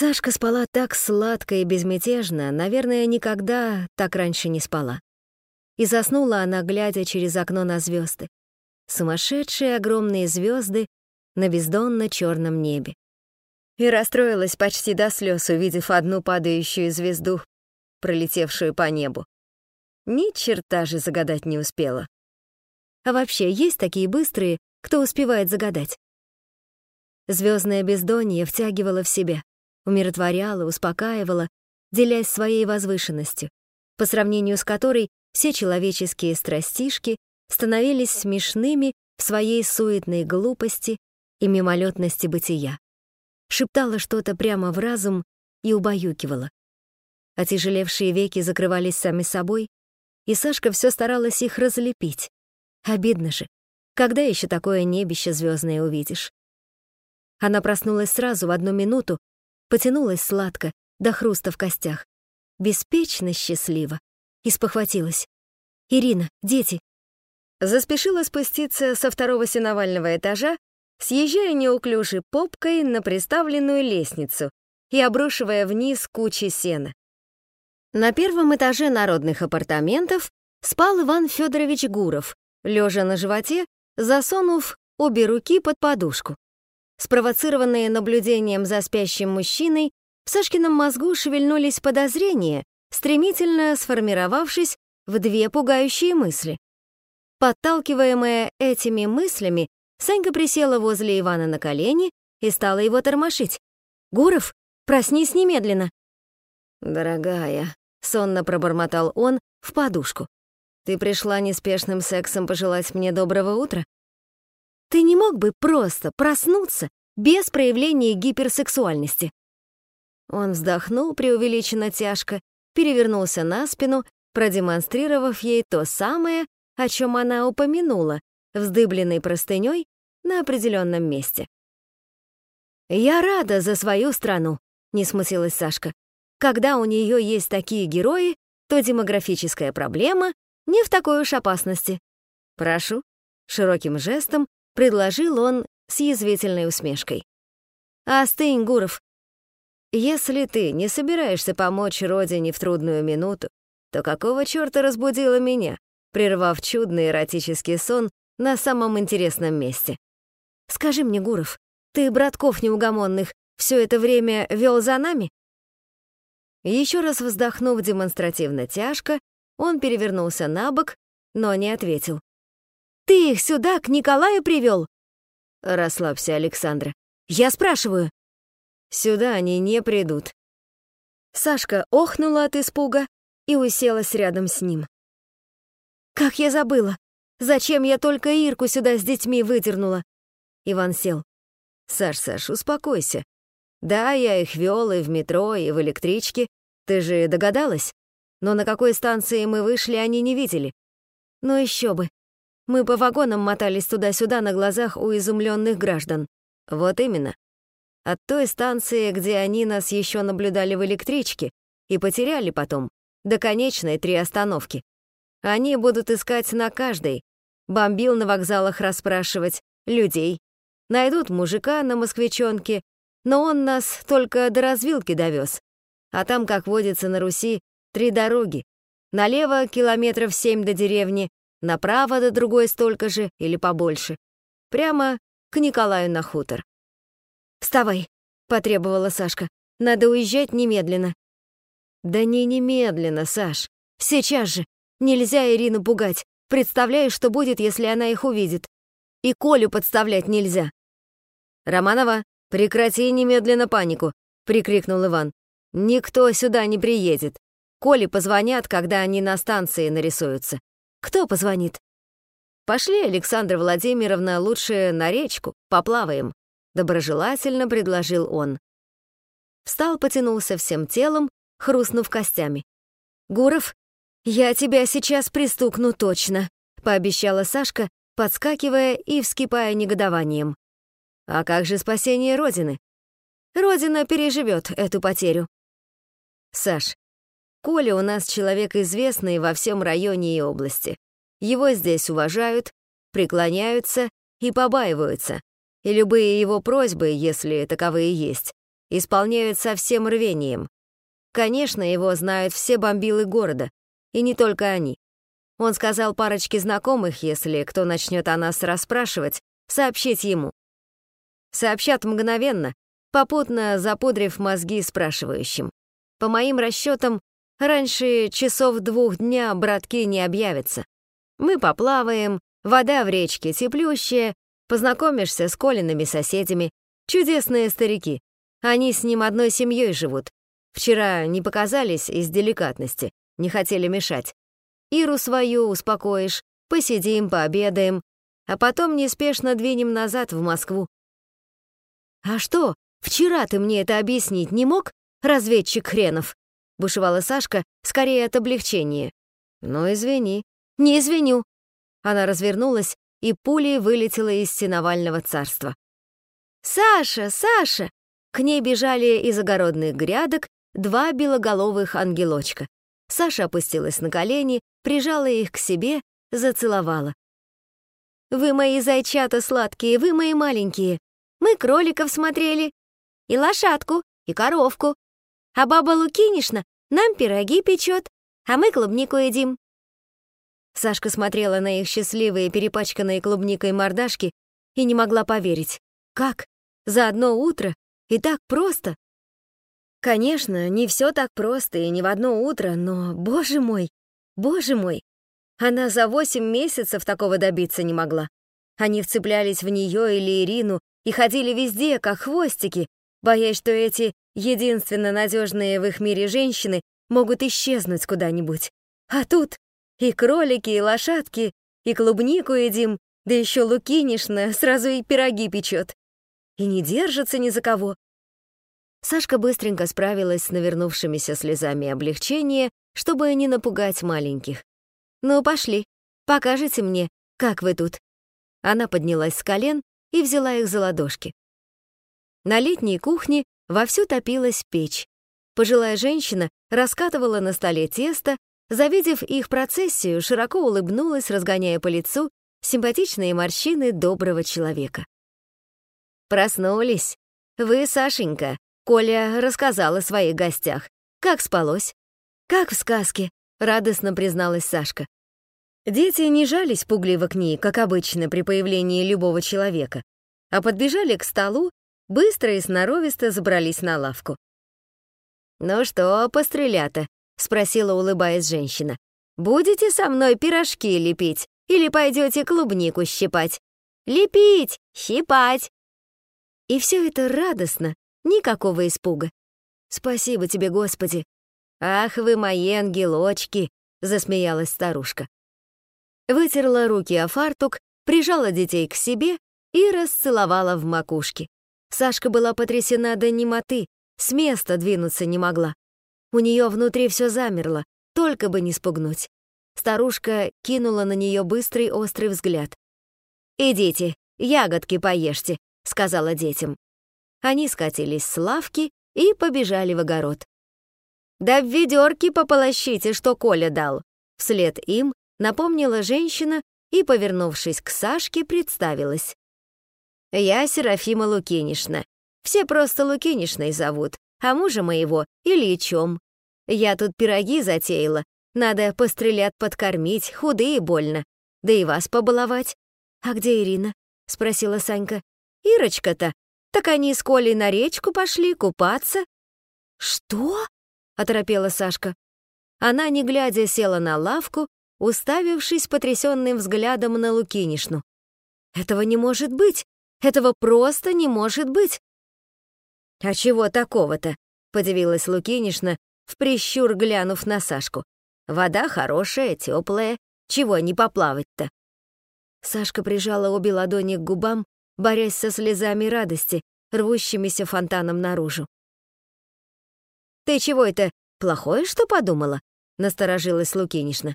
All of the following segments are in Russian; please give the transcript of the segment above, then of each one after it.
Сашка спала так сладко и безмятежно, наверное, никогда так раньше не спала. И заснула она, глядя через окно на звезды. Сумасшедшие огромные звезды на бездонно черном небе. И расстроилась почти до слез, увидев одну падающую звезду, пролетевшую по небу. Ни черта же загадать не успела. А вообще, есть такие быстрые, кто успевает загадать? Звездное бездонье втягивало в себя, умиротворяло, успокаивало, делясь своей возвышенностью, по сравнению с которой все человеческие страстишки становились смешными в своей суетной глупости и мимолетности бытия. Шептала что-то прямо в разум и убаюкивала. Отяжелевшие веки закрывались сами собой, и Сашка все старалась их разлепить. Обидно же. Когда еще такое небище звездное увидишь? Она проснулась сразу в одну минуту, потянулась сладко, до хруста в костях. Беспечно счастливо. И спохватилась. «Ирина, дети!» Заспешила спуститься со второго сеновального этажа, съезжая неуклюжей попкой на приставленную лестницу и обрушивая вниз кучи сена. На первом этаже народных апартаментов спал Иван Федорович Гуров, лежа на животе, засунув обе руки под подушку. Спровоцированные наблюдением за спящим мужчиной, в Сашкином мозгу шевельнулись подозрения, стремительно сформировавшись в две пугающие мысли. Подталкиваемая этими мыслями, Санька присела возле Ивана на колени и стала его тормошить. «Гуров, проснись немедленно!» «Дорогая», — сонно пробормотал он в подушку. «Ты пришла неспешным сексом пожелать мне доброго утра?» Ты не мог бы просто проснуться без проявления гиперсексуальности?» Он вздохнул преувеличенно тяжко, перевернулся на спину, продемонстрировав ей то самое, о чем она упомянула, вздыбленной простыней на определенном месте. «Я рада за свою страну», — не смутилась Сашка. «Когда у нее есть такие герои, то демографическая проблема не в такой уж опасности. Прошу». Широким жестом предложил он с язвительной усмешкой. «Остынь, Гуров. Если ты не собираешься помочь родине в трудную минуту, то какого чёрта разбудила меня, прервав чудный эротический сон на самом интересном месте? Скажи мне, Гуров, ты братков неугомонных все это время вел за нами?» Еще раз вздохнув демонстративно тяжко, он перевернулся на бок, но не ответил. Ты их сюда, к Николаю привел? Расслабься, Александра. Я спрашиваю. Сюда они не придут. Сашка охнула от испуга и уселась рядом с ним. Как я забыла. Зачем я только Ирку сюда с детьми выдернула? Иван сел. Саш, Саш, успокойся. Да, я их вёл и в метро, и в электричке. Ты же догадалась? Но на какой станции мы вышли, они не видели. Ну еще бы. Мы по вагонам мотались туда-сюда на глазах у изумленных граждан. Вот именно. От той станции, где они нас еще наблюдали в электричке и потеряли потом, до конечной три остановки. Они будут искать на каждой, бомбил на вокзалах расспрашивать, людей. Найдут мужика на москвичонке, но он нас только до развилки довез. А там, как водится на Руси, три дороги. Налево километров семь до деревни, направо до другой столько же или побольше. Прямо к Николаю на хутор. «Вставай», — потребовала Сашка. «Надо уезжать немедленно». «Да не немедленно, Саш. Сейчас же. Нельзя Ирину пугать. Представляю, что будет, если она их увидит. И Колю подставлять нельзя». «Романова, прекрати немедленно панику», — прикрикнул Иван. «Никто сюда не приедет. Коле позвонят, когда они на станции нарисуются. Кто позвонит? Пошли, Александра Владимировна, лучше на речку, поплаваем. Доброжелательно предложил он. Встал, потянулся всем телом, хрустнув костями. «Гуров, я тебя сейчас пристукну точно», — пообещала Сашка, подскакивая и вскипая негодованием. «А как же спасение Родины? Родина переживет эту потерю». «Саш, Коля у нас человек известный во всем районе и области. Его здесь уважают, преклоняются и побаиваются, и любые его просьбы, если таковые есть, исполняют со всем рвением. Конечно, его знают все бомбилы города, и не только они. Он сказал парочке знакомых, если кто начнет о нас расспрашивать, сообщить ему. Сообщат мгновенно, попутно запудрив мозги спрашивающим. По моим расчетам, раньше часов двух дня братки не объявятся. Мы поплаваем, вода в речке теплющая, познакомишься с Колиными соседями, чудесные старики. Они с ним одной семьей живут. Вчера не показались из деликатности, не хотели мешать. Иру свою успокоишь, посидим, пообедаем, а потом неспешно двинем назад в Москву. «А что, вчера ты мне это объяснить не мог, разведчик хренов?» — бушевала Сашка, скорее от облегчения. «Ну, извини». «Не извиню». Она развернулась и пулей вылетела из сеновального царства. «Саша, Саша!» К ней бежали из огородных грядок два белоголовых ангелочка. Саша опустилась на колени, прижала их к себе, зацеловала. «Вы мои зайчата сладкие, вы мои маленькие. Мы кроликов смотрели, и лошадку, и коровку. А баба Лукинишна нам пироги печет, а мы клубнику едим». Сашка смотрела на их счастливые, перепачканные клубникой мордашки и не могла поверить. Как? За одно утро? И так просто? Конечно, не все так просто и не в одно утро, но, боже мой, боже мой, она за восемь месяцев такого добиться не могла. Они вцеплялись в нее или Ирину и ходили везде, как хвостики, боясь, что эти единственно надежные в их мире женщины могут исчезнуть куда-нибудь. А тут и кролики, и лошадки, и клубнику едим, да еще Лукинишна сразу и пироги печет. И не держится ни за кого, Сашка быстренько справилась с навернувшимися слезами облегчения, чтобы не напугать маленьких. «Ну, пошли, покажите мне, как вы тут». Она поднялась с колен и взяла их за ладошки. На летней кухне вовсю топилась печь. Пожилая женщина раскатывала на столе тесто, завидев их процессию, широко улыбнулась, разгоняя по лицу симпатичные морщины доброго человека. «Проснулись. Вы, Сашенька, Коля рассказал о своих гостях. Как спалось? Как в сказке, радостно призналась Сашка. Дети не жались пугливо к ней, как обычно при появлении любого человека, а подбежали к столу, быстро и сноровисто забрались на лавку. «Ну что, пострелята?» — спросила, улыбаясь женщина. «Будете со мной пирожки лепить или пойдете клубнику щипать?» «Лепить! Щипать!» И все это радостно, Никакого испуга. «Спасибо тебе, Господи!» «Ах вы мои ангелочки!» — засмеялась старушка. Вытерла руки о фартук, прижала детей к себе и расцеловала в макушке. Сашка была потрясена до немоты, с места двинуться не могла. У нее внутри все замерло, только бы не спугнуть. Старушка кинула на нее быстрый острый взгляд. «Идите, ягодки поешьте», — сказала детям. Они скатились с лавки и побежали в огород. «Да в ведерке пополощите, что Коля дал!» Вслед им напомнила женщина и, повернувшись к Сашке, представилась. «Я Серафима Лукинишна. Все просто Лукинишной зовут, а мужа моего — Ильичом. Я тут пироги затеяла. Надо пострелят подкормить, худые больно. Да и вас побаловать». «А где Ирина?» — спросила Санька. «Ирочка-то так они с Колей на речку пошли купаться». «Что?» — оторопела Сашка. Она, не глядя, села на лавку, уставившись потрясенным взглядом на Лукинишну. «Этого не может быть! Этого просто не может быть!» «А чего такого-то?» — подивилась Лукинишна, в прищур глянув на Сашку. «Вода хорошая, теплая, чего не поплавать-то?» Сашка прижала обе ладони к губам, борясь со слезами радости, рвущимися фонтаном наружу. «Ты чего это, плохое что подумала?» — насторожилась Лукинишна.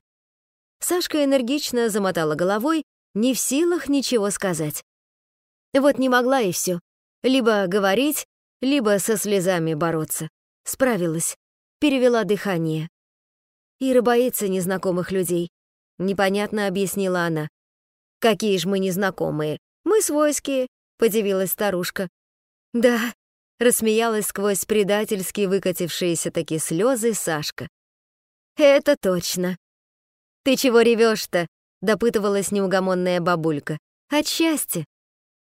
Сашка энергично замотала головой, не в силах ничего сказать. Вот не могла и все. Либо говорить, либо со слезами бороться. Справилась, перевела дыхание. Ира боится незнакомых людей. Непонятно объяснила она. «Какие ж мы незнакомые? Мы свойские», — подивилась старушка. «Да, рассмеялась сквозь предательски выкатившиеся такие слезы Сашка. «Это точно». «Ты чего ревешь-то?» — допытывалась неугомонная бабулька. «От счастья».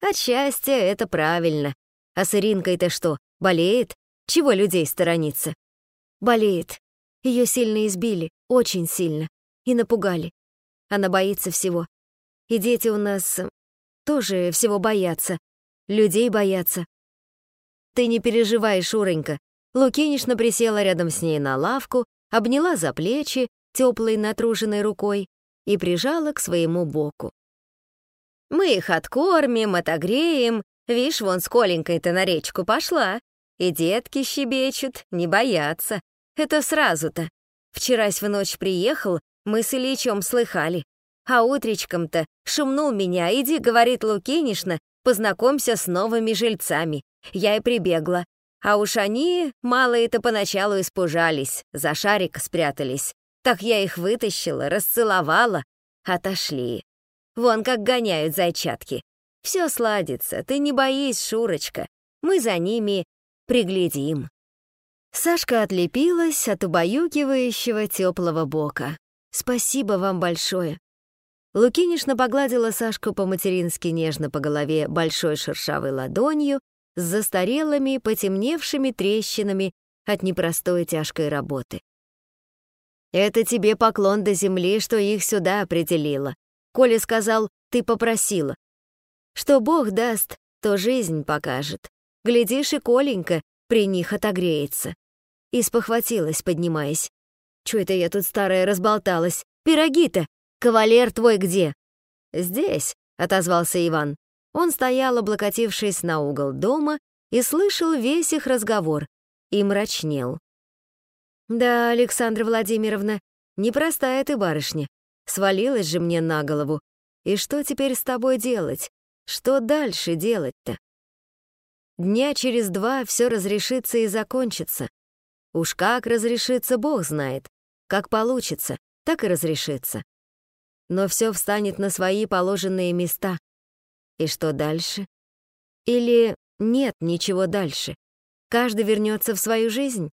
«От счастья — это правильно. А с Иринкой-то что, болеет? Чего людей сторониться?» «Болеет. Ее сильно избили, очень сильно. И напугали. Она боится всего. И дети у нас тоже всего боятся. Людей боятся. Ты не переживай, Шуренька. Лукинишна присела рядом с ней на лавку, обняла за плечи теплой натруженной рукой и прижала к своему боку. «Мы их откормим, отогреем. Вишь, вон с Коленькой-то на речку пошла. И детки щебечут, не боятся. Это сразу-то. Вчерась в ночь приехал, мы с Ильичом слыхали. А утречком-то шумнул меня, иди, говорит Лукинишна, познакомься с новыми жильцами. Я и прибегла. А уж они, малые-то поначалу испужались, за шарик спрятались. Так я их вытащила, расцеловала, отошли. Вон как гоняют зайчатки. Все сладится, ты не боись, Шурочка. Мы за ними приглядим. Сашка отлепилась от убаюкивающего теплого бока. «Спасибо вам большое». Лукинишна погладила Сашку по-матерински нежно по голове большой шершавой ладонью с застарелыми, потемневшими трещинами от непростой тяжкой работы. «Это тебе поклон до земли, что их сюда определила. Коля сказал, ты попросила. Что Бог даст, то жизнь покажет. Глядишь, и Коленька при них отогреется». И спохватилась, поднимаясь. «Чё это я тут старая разболталась? Пироги-то! Кавалер твой где?» «Здесь», — отозвался Иван. Он стоял, облокотившись на угол дома, и слышал весь их разговор, и мрачнел. «Да, Александра Владимировна, непростая ты барышня. Свалилась же мне на голову. И что теперь с тобой делать? Что дальше делать-то? Дня через два все разрешится и закончится. Уж как разрешится, Бог знает. Как получится, так и разрешится. Но все встанет на свои положенные места. И что дальше? Или нет ничего дальше? Каждый вернется в свою жизнь?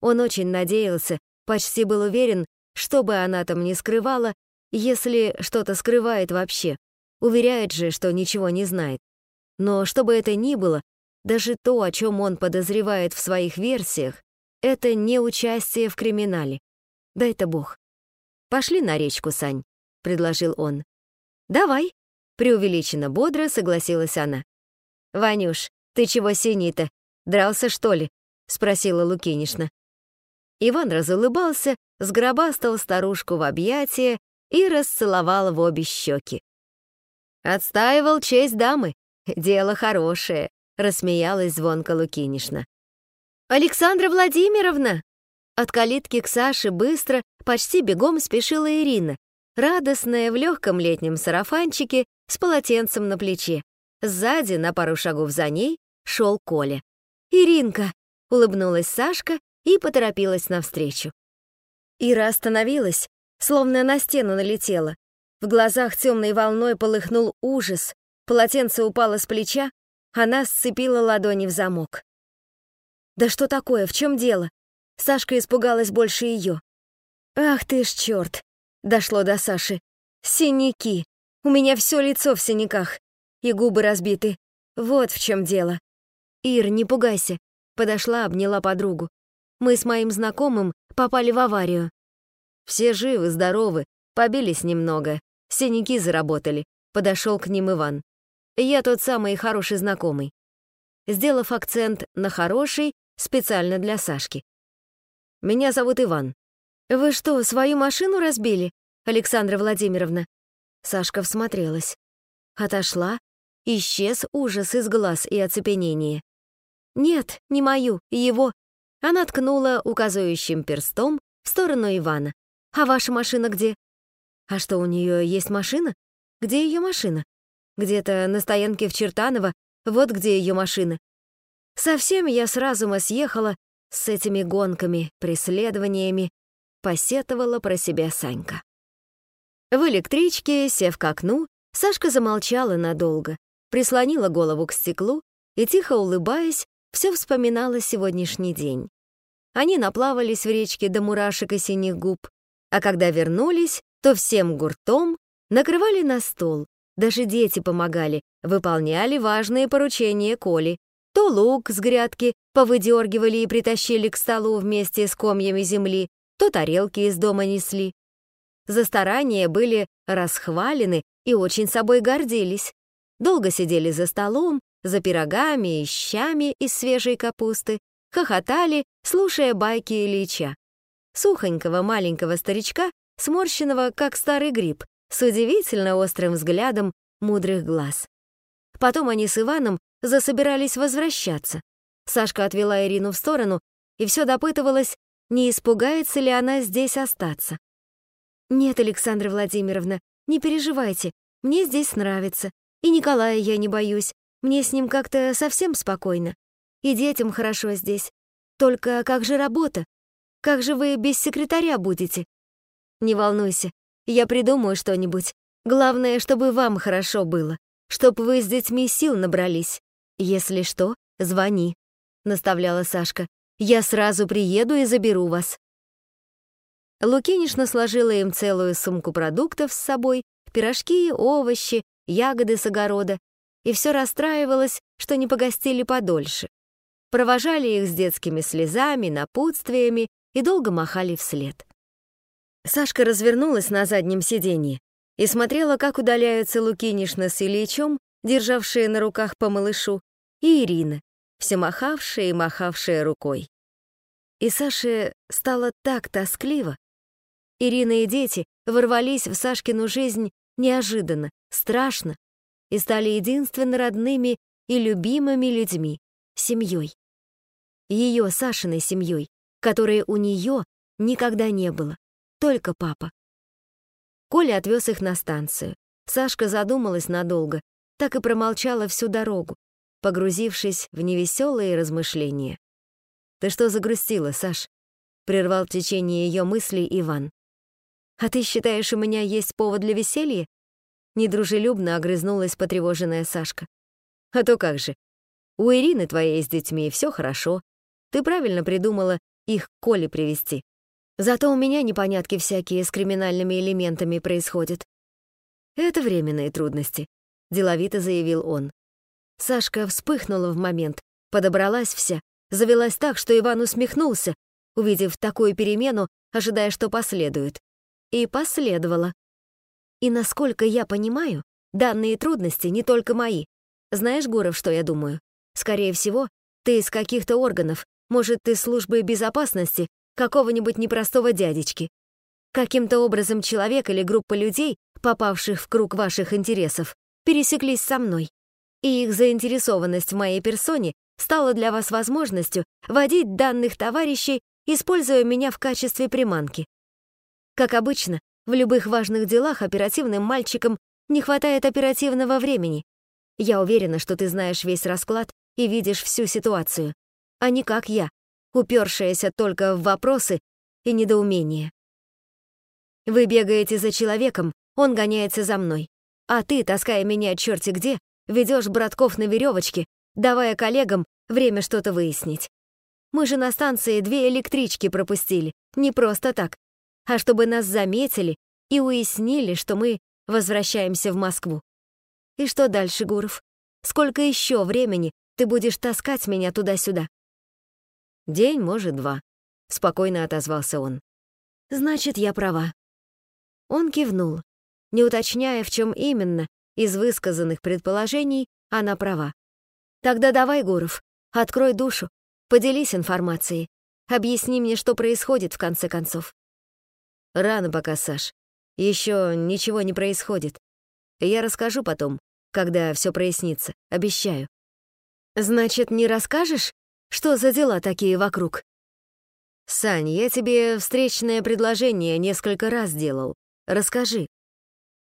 Он очень надеялся, почти был уверен, что бы она там ни скрывала, если что-то скрывает вообще. Уверяет же, что ничего не знает. Но что бы это ни было, даже то, о чем он подозревает в своих версиях, это не участие в криминале. Дай-то бог. «Пошли на речку, Сань», — предложил он. «Давай», — преувеличенно бодро согласилась она. «Ванюш, ты чего синий-то? Дрался, что ли?» — спросила Лукинишна. Иван разулыбался, сгробастал старушку в объятия и расцеловал в обе щеки. «Отстаивал честь дамы. Дело хорошее», — рассмеялась звонко Лукинишна. «Александра Владимировна!» От калитки к Саше быстро, почти бегом спешила Ирина, радостная в легком летнем сарафанчике с полотенцем на плече. Сзади, на пару шагов за ней, шел Коля. «Иринка!» — улыбнулась Сашка и поторопилась навстречу. Ира остановилась, словно на стену налетела. В глазах темной волной полыхнул ужас, полотенце упало с плеча, она сцепила ладони в замок. «Да что такое? В чем дело?» Сашка испугалась больше ее. «Ах ты ж черт!» — дошло до Саши. «Синяки! У меня все лицо в синяках, и губы разбиты. Вот в чем дело». «Ир, не пугайся», — подошла, обняла подругу. «Мы с моим знакомым попали в аварию». «Все живы, здоровы, побились немного, синяки заработали», — подошел к ним Иван. «Я тот самый хороший знакомый». Сделав акцент на «хороший», специально для Сашки. «Меня зовут Иван». «Вы что, свою машину разбили, Александра Владимировна?» Сашка всмотрелась. Отошла. Исчез ужас из глаз и оцепенение. «Нет, не мою, его». Она ткнула указывающим перстом в сторону Ивана. «А ваша машина где?» «А что, у нее есть машина? Где ее машина?» «Где-то на стоянке в Чертаново, вот где ее машина. Совсем я с разума съехала с этими гонками, преследованиями, посетовала про себя Санька. В электричке, сев к окну, Сашка замолчала надолго, прислонила голову к стеклу и, тихо улыбаясь, все вспоминала сегодняшний день. Они наплавались в речке до мурашек и синих губ, а когда вернулись, то всем гуртом накрывали на стол, даже дети помогали, выполняли важные поручения Коли. То лук с грядки повыдергивали и притащили к столу вместе с комьями земли, то тарелки из дома несли. За старания были расхвалены и очень собой гордились. Долго сидели за столом, за пирогами и щами из свежей капусты, хохотали, слушая байки Ильича. Сухонького маленького старичка, сморщенного, как старый гриб, с удивительно острым взглядом мудрых глаз. Потом они с Иваном засобирались возвращаться. Сашка отвела Ирину в сторону и все допытывалась, не испугается ли она здесь остаться. «Нет, Александра Владимировна, не переживайте, мне здесь нравится. И Николая я не боюсь, мне с ним как-то совсем спокойно. И детям хорошо здесь. Только как же работа? Как же вы без секретаря будете? Не волнуйся, я придумаю что-нибудь. Главное, чтобы вам хорошо было, чтобы вы с детьми сил набрались. Если что, звони, наставляла Сашка. Я сразу приеду и заберу вас. Лукинишна сложила им целую сумку продуктов с собой, пирожки, овощи, ягоды с огорода, и все расстраивалась, что не погостили подольше. Провожали их с детскими слезами, напутствиями и долго махали вслед. Сашка развернулась на заднем сиденье и смотрела, как удаляются Лукинишна с Ильичом, державшие на руках по малышу, и Ирина, все махавшая и махавшая рукой. И Саше стало так тоскливо. Ирина и дети ворвались в Сашкину жизнь неожиданно, страшно, и стали единственно родными и любимыми людьми, семьей. Ее, Сашиной семьей, которой у нее никогда не было, только папа. Коля отвез их на станцию. Сашка задумалась надолго, так и промолчала всю дорогу, погрузившись в невеселые размышления. «Ты что загрустила, Саш?» — прервал течение ее мыслей Иван. «А ты считаешь, у меня есть повод для веселья?» Недружелюбно огрызнулась потревоженная Сашка. «А то как же. У Ирины твоей с детьми все хорошо. Ты правильно придумала их к Коле привести. Зато у меня непонятки всякие с криминальными элементами происходят. Это временные трудности», — деловито заявил он. Сашка вспыхнула в момент, подобралась вся, завелась так, что Иван усмехнулся, увидев такую перемену, ожидая, что последует. И последовало. И насколько я понимаю, данные трудности не только мои. Знаешь, Гуров, что я думаю? Скорее всего, ты из каких-то органов, может, ты службы безопасности какого-нибудь непростого дядечки. Каким-то образом человек или группа людей, попавших в круг ваших интересов, пересеклись со мной и их заинтересованность в моей персоне стала для вас возможностью водить данных товарищей, используя меня в качестве приманки. Как обычно, в любых важных делах оперативным мальчикам не хватает оперативного времени. Я уверена, что ты знаешь весь расклад и видишь всю ситуацию, а не как я, упершаяся только в вопросы и недоумения. Вы бегаете за человеком, он гоняется за мной, а ты, таская меня черти где, Ведешь братков на веревочке, давая коллегам время что-то выяснить. Мы же на станции две электрички пропустили, не просто так, а чтобы нас заметили и уяснили, что мы возвращаемся в Москву. И что дальше, Гуров? Сколько еще времени ты будешь таскать меня туда-сюда? День, может, два, — спокойно отозвался он. Значит, я права. Он кивнул, не уточняя, в чем именно, из высказанных предположений она права. Тогда давай, Гуров, открой душу, поделись информацией, объясни мне, что происходит в конце концов. Рано пока, Саш. Еще ничего не происходит. Я расскажу потом, когда все прояснится, обещаю. Значит, не расскажешь, что за дела такие вокруг? Сань, я тебе встречное предложение несколько раз делал. Расскажи.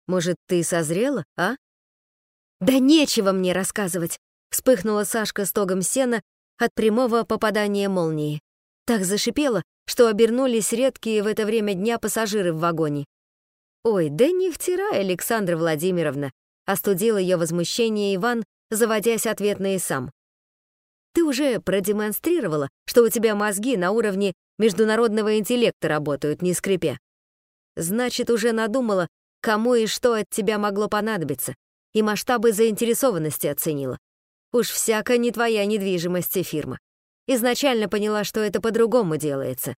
Может, ты созрела, а? «Да нечего мне рассказывать!» — вспыхнула Сашка стогом сена от прямого попадания молнии. Так зашипела, что обернулись редкие в это время дня пассажиры в вагоне. «Ой, да не втирай, Александра Владимировна!» — остудил ее возмущение Иван, заводясь ответно и сам. Ты уже продемонстрировала, что у тебя мозги на уровне международного интеллекта работают, не скрипя. Значит, уже надумала, кому и что от тебя могло понадобиться, и масштабы заинтересованности оценила. Уж всяко не твоя недвижимость и фирма. Изначально поняла, что это по-другому делается.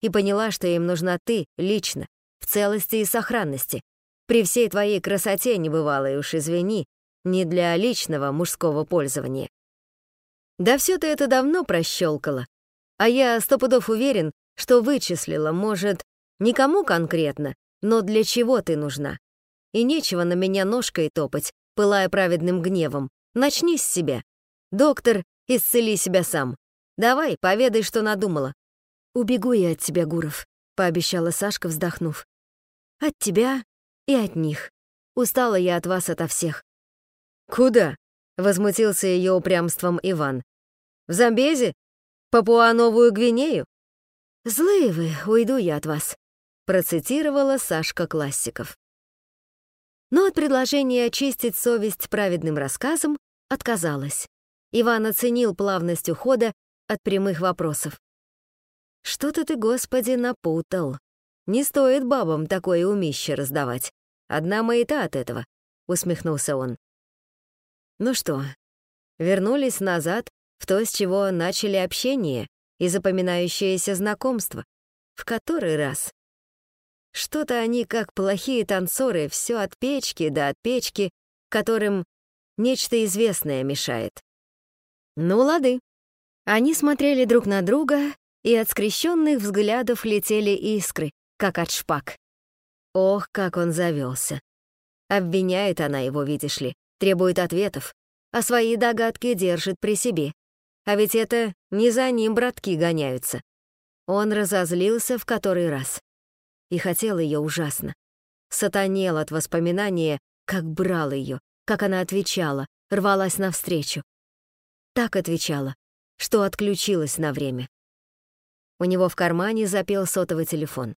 И поняла, что им нужна ты, лично, в целости и сохранности. При всей твоей красоте небывалой уж извини, не для личного мужского пользования. Да все ты это давно прощелкала. А я сто пудов уверен, что вычислила, может, никому конкретно, но для чего ты нужна. И нечего на меня ножкой топать, пылая праведным гневом. Начни с себя. Доктор, исцели себя сам. Давай, поведай, что надумала. Убегу я от тебя, Гуров, пообещала Сашка, вздохнув. От тебя и от них. Устала я от вас ото всех. Куда? возмутился ее упрямством Иван. В Замбезе? Папуа-Новую Гвинею? Злые вы, уйду я от вас, процитировала Сашка Классиков. Но от предложения очистить совесть праведным рассказом отказалась. Иван оценил плавность ухода от прямых вопросов. «Что-то ты, Господи, напутал. Не стоит бабам такое умище раздавать. Одна маята от этого», — усмехнулся он. «Ну что, вернулись назад в то, с чего начали общение и запоминающееся знакомство. В который раз? Что-то они, как плохие танцоры, все от печки до от печки, которым нечто известное мешает. Ну, лады. Они смотрели друг на друга, и от скрещенных взглядов летели искры, как от шпаг. Ох, как он завелся. Обвиняет она его, видишь ли, требует ответов, а свои догадки держит при себе. А ведь это не за ним братки гоняются. Он разозлился в который раз. И хотел ее ужасно. Сатанел от воспоминания, как брал ее, как она отвечала, рвалась навстречу. Так отвечала, что отключилась на время. У него в кармане запел сотовый телефон.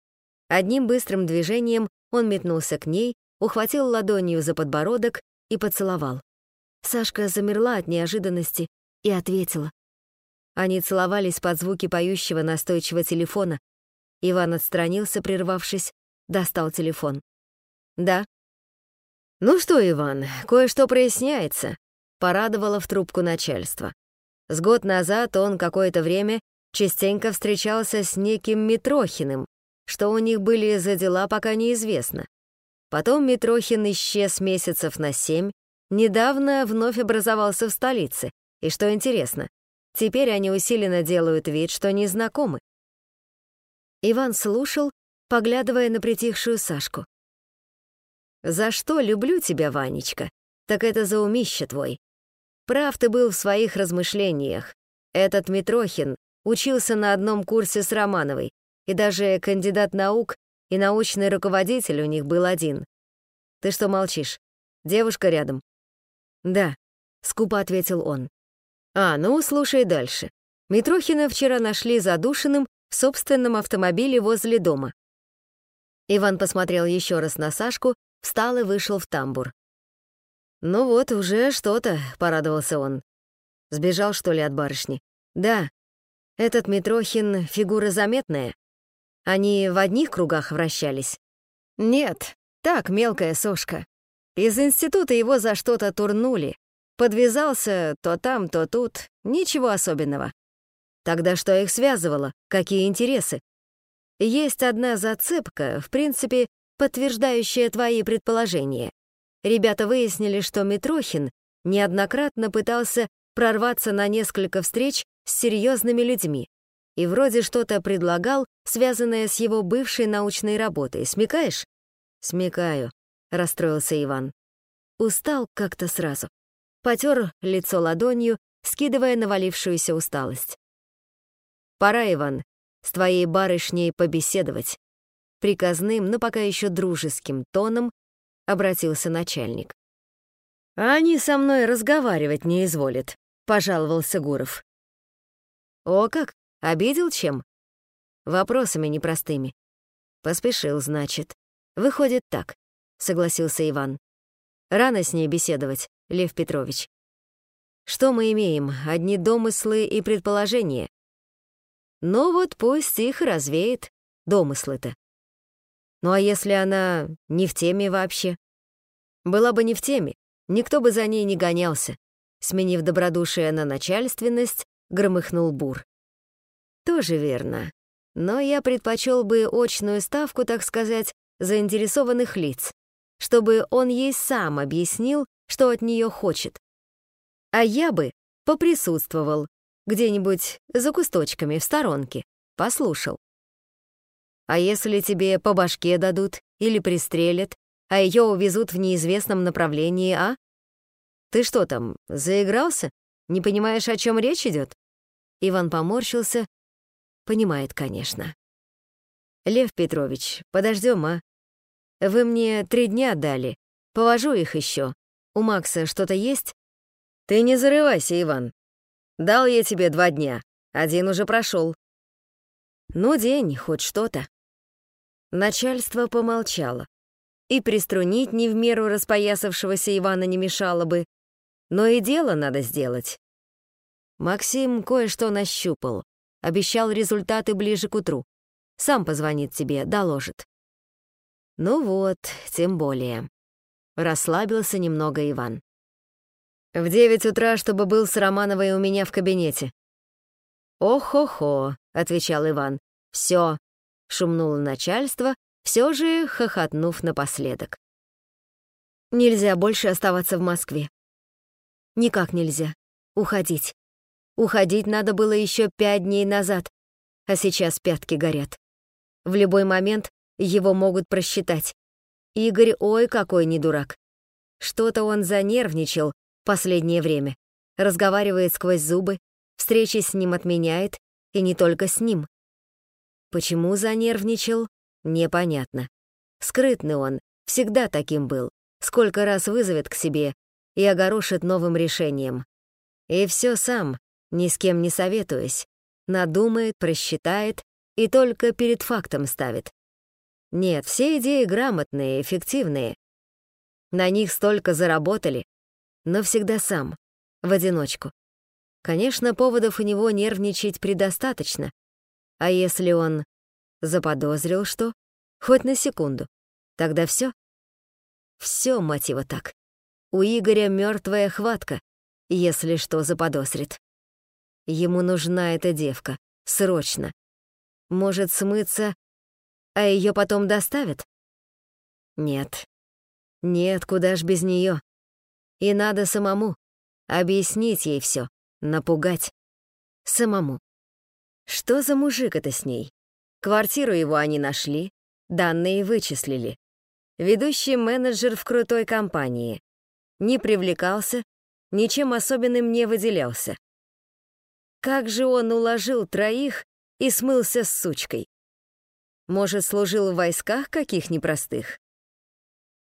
Одним быстрым движением он метнулся к ней, ухватил ладонью за подбородок и поцеловал. Сашка замерла от неожиданности и ответила. Они целовались под звуки поющего настойчивого телефона. Иван отстранился, прервавшись, достал телефон. «Да». «Ну что, Иван, кое-что проясняется», — порадовало в трубку начальство. С год назад он какое-то время частенько встречался с неким Митрохиным, что у них были за дела, пока неизвестно. Потом Митрохин исчез месяцев на семь, недавно вновь образовался в столице, и, что интересно, Теперь они усиленно делают вид, что не знакомы. Иван слушал, поглядывая на притихшую Сашку. «За что люблю тебя, Ванечка? Так это за умище твой. Прав ты был в своих размышлениях. Этот Митрохин учился на одном курсе с Романовой, и даже кандидат наук и научный руководитель у них был один. Ты что молчишь? Девушка рядом?» «Да», — скупо ответил он. А, ну, слушай дальше. Митрохина вчера нашли задушенным в собственном автомобиле возле дома. Иван посмотрел еще раз на Сашку, встал и вышел в тамбур. «Ну вот, уже что-то», — порадовался он. «Сбежал, что ли, от барышни?» «Да. Этот Митрохин — фигура заметная. Они в одних кругах вращались?» «Нет, так, мелкая сошка. Из института его за что-то турнули, Подвязался то там, то тут, ничего особенного. Тогда что их связывало? Какие интересы? Есть одна зацепка, в принципе, подтверждающая твои предположения. Ребята выяснили, что Митрохин неоднократно пытался прорваться на несколько встреч с серьезными людьми и вроде что-то предлагал, связанное с его бывшей научной работой. Смекаешь? Смекаю, расстроился Иван. Устал как-то сразу потер лицо ладонью, скидывая навалившуюся усталость. «Пора, Иван, с твоей барышней побеседовать». Приказным, но пока еще дружеским тоном обратился начальник. «А они со мной разговаривать не изволят», — пожаловался Гуров. «О как, обидел чем?» «Вопросами непростыми». «Поспешил, значит. Выходит так», — согласился Иван. «Рано с ней беседовать. Лев Петрович. Что мы имеем? Одни домыслы и предположения. Ну вот пусть их развеет, домыслы-то. Ну а если она не в теме вообще? Была бы не в теме, никто бы за ней не гонялся. Сменив добродушие на начальственность, громыхнул Бур. Тоже верно. Но я предпочел бы очную ставку, так сказать, заинтересованных лиц, чтобы он ей сам объяснил, что от нее хочет. А я бы поприсутствовал где-нибудь за кусточками в сторонке, послушал. А если тебе по башке дадут или пристрелят, а ее увезут в неизвестном направлении, а? Ты что там, заигрался? Не понимаешь, о чем речь идет? Иван поморщился. Понимает, конечно. Лев Петрович, подождем, а? Вы мне три дня дали. Повожу их еще. У Макса что-то есть? Ты не зарывайся, Иван. Дал я тебе два дня. Один уже прошел. Ну, день, хоть что-то. Начальство помолчало. И приструнить не в меру распоясавшегося Ивана не мешало бы. Но и дело надо сделать. Максим кое-что нащупал. Обещал результаты ближе к утру. Сам позвонит тебе, доложит. Ну вот, тем более. Расслабился немного Иван. В девять утра, чтобы был с Романовой у меня в кабинете. «Ох-хо-хо», — отвечал Иван. «Все», — шумнуло начальство, все же хохотнув напоследок. «Нельзя больше оставаться в Москве. Никак нельзя. Уходить. Уходить надо было еще пять дней назад, а сейчас пятки горят. В любой момент его могут просчитать. Игорь, ой, какой не дурак. Что-то он занервничал последнее время. Разговаривает сквозь зубы, встречи с ним отменяет, и не только с ним. Почему занервничал, непонятно. Скрытный он, всегда таким был. Сколько раз вызовет к себе и огорошит новым решением. И все сам, ни с кем не советуясь, надумает, просчитает и только перед фактом ставит. Нет, все идеи грамотные, эффективные. На них столько заработали, но всегда сам, в одиночку. Конечно, поводов у него нервничать предостаточно. А если он заподозрил что? Хоть на секунду. Тогда все. Все, мать его, так. У Игоря мертвая хватка, если что заподозрит. Ему нужна эта девка. Срочно. Может смыться а ее потом доставят? Нет. Нет, куда ж без нее. И надо самому объяснить ей все, напугать. Самому. Что за мужик это с ней? Квартиру его они нашли, данные вычислили. Ведущий менеджер в крутой компании. Не привлекался, ничем особенным не выделялся. Как же он уложил троих и смылся с сучкой? Может, служил в войсках каких непростых?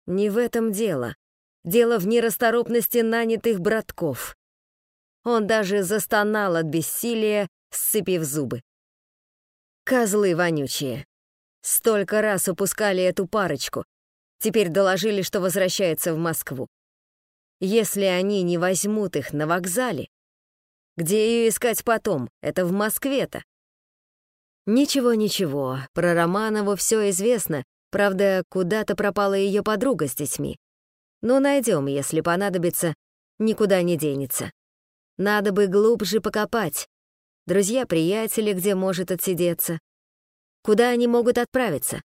Не в этом дело. Дело в нерасторопности нанятых братков. Он даже застонал от бессилия, сцепив зубы. Козлы вонючие. Столько раз упускали эту парочку. Теперь доложили, что возвращается в Москву. Если они не возьмут их на вокзале, где ее искать потом? Это в Москве-то. Ничего-ничего, про Романову все известно, правда, куда-то пропала ее подруга с детьми. Но найдем, если понадобится, никуда не денется. Надо бы глубже покопать. Друзья-приятели, где может отсидеться. Куда они могут отправиться?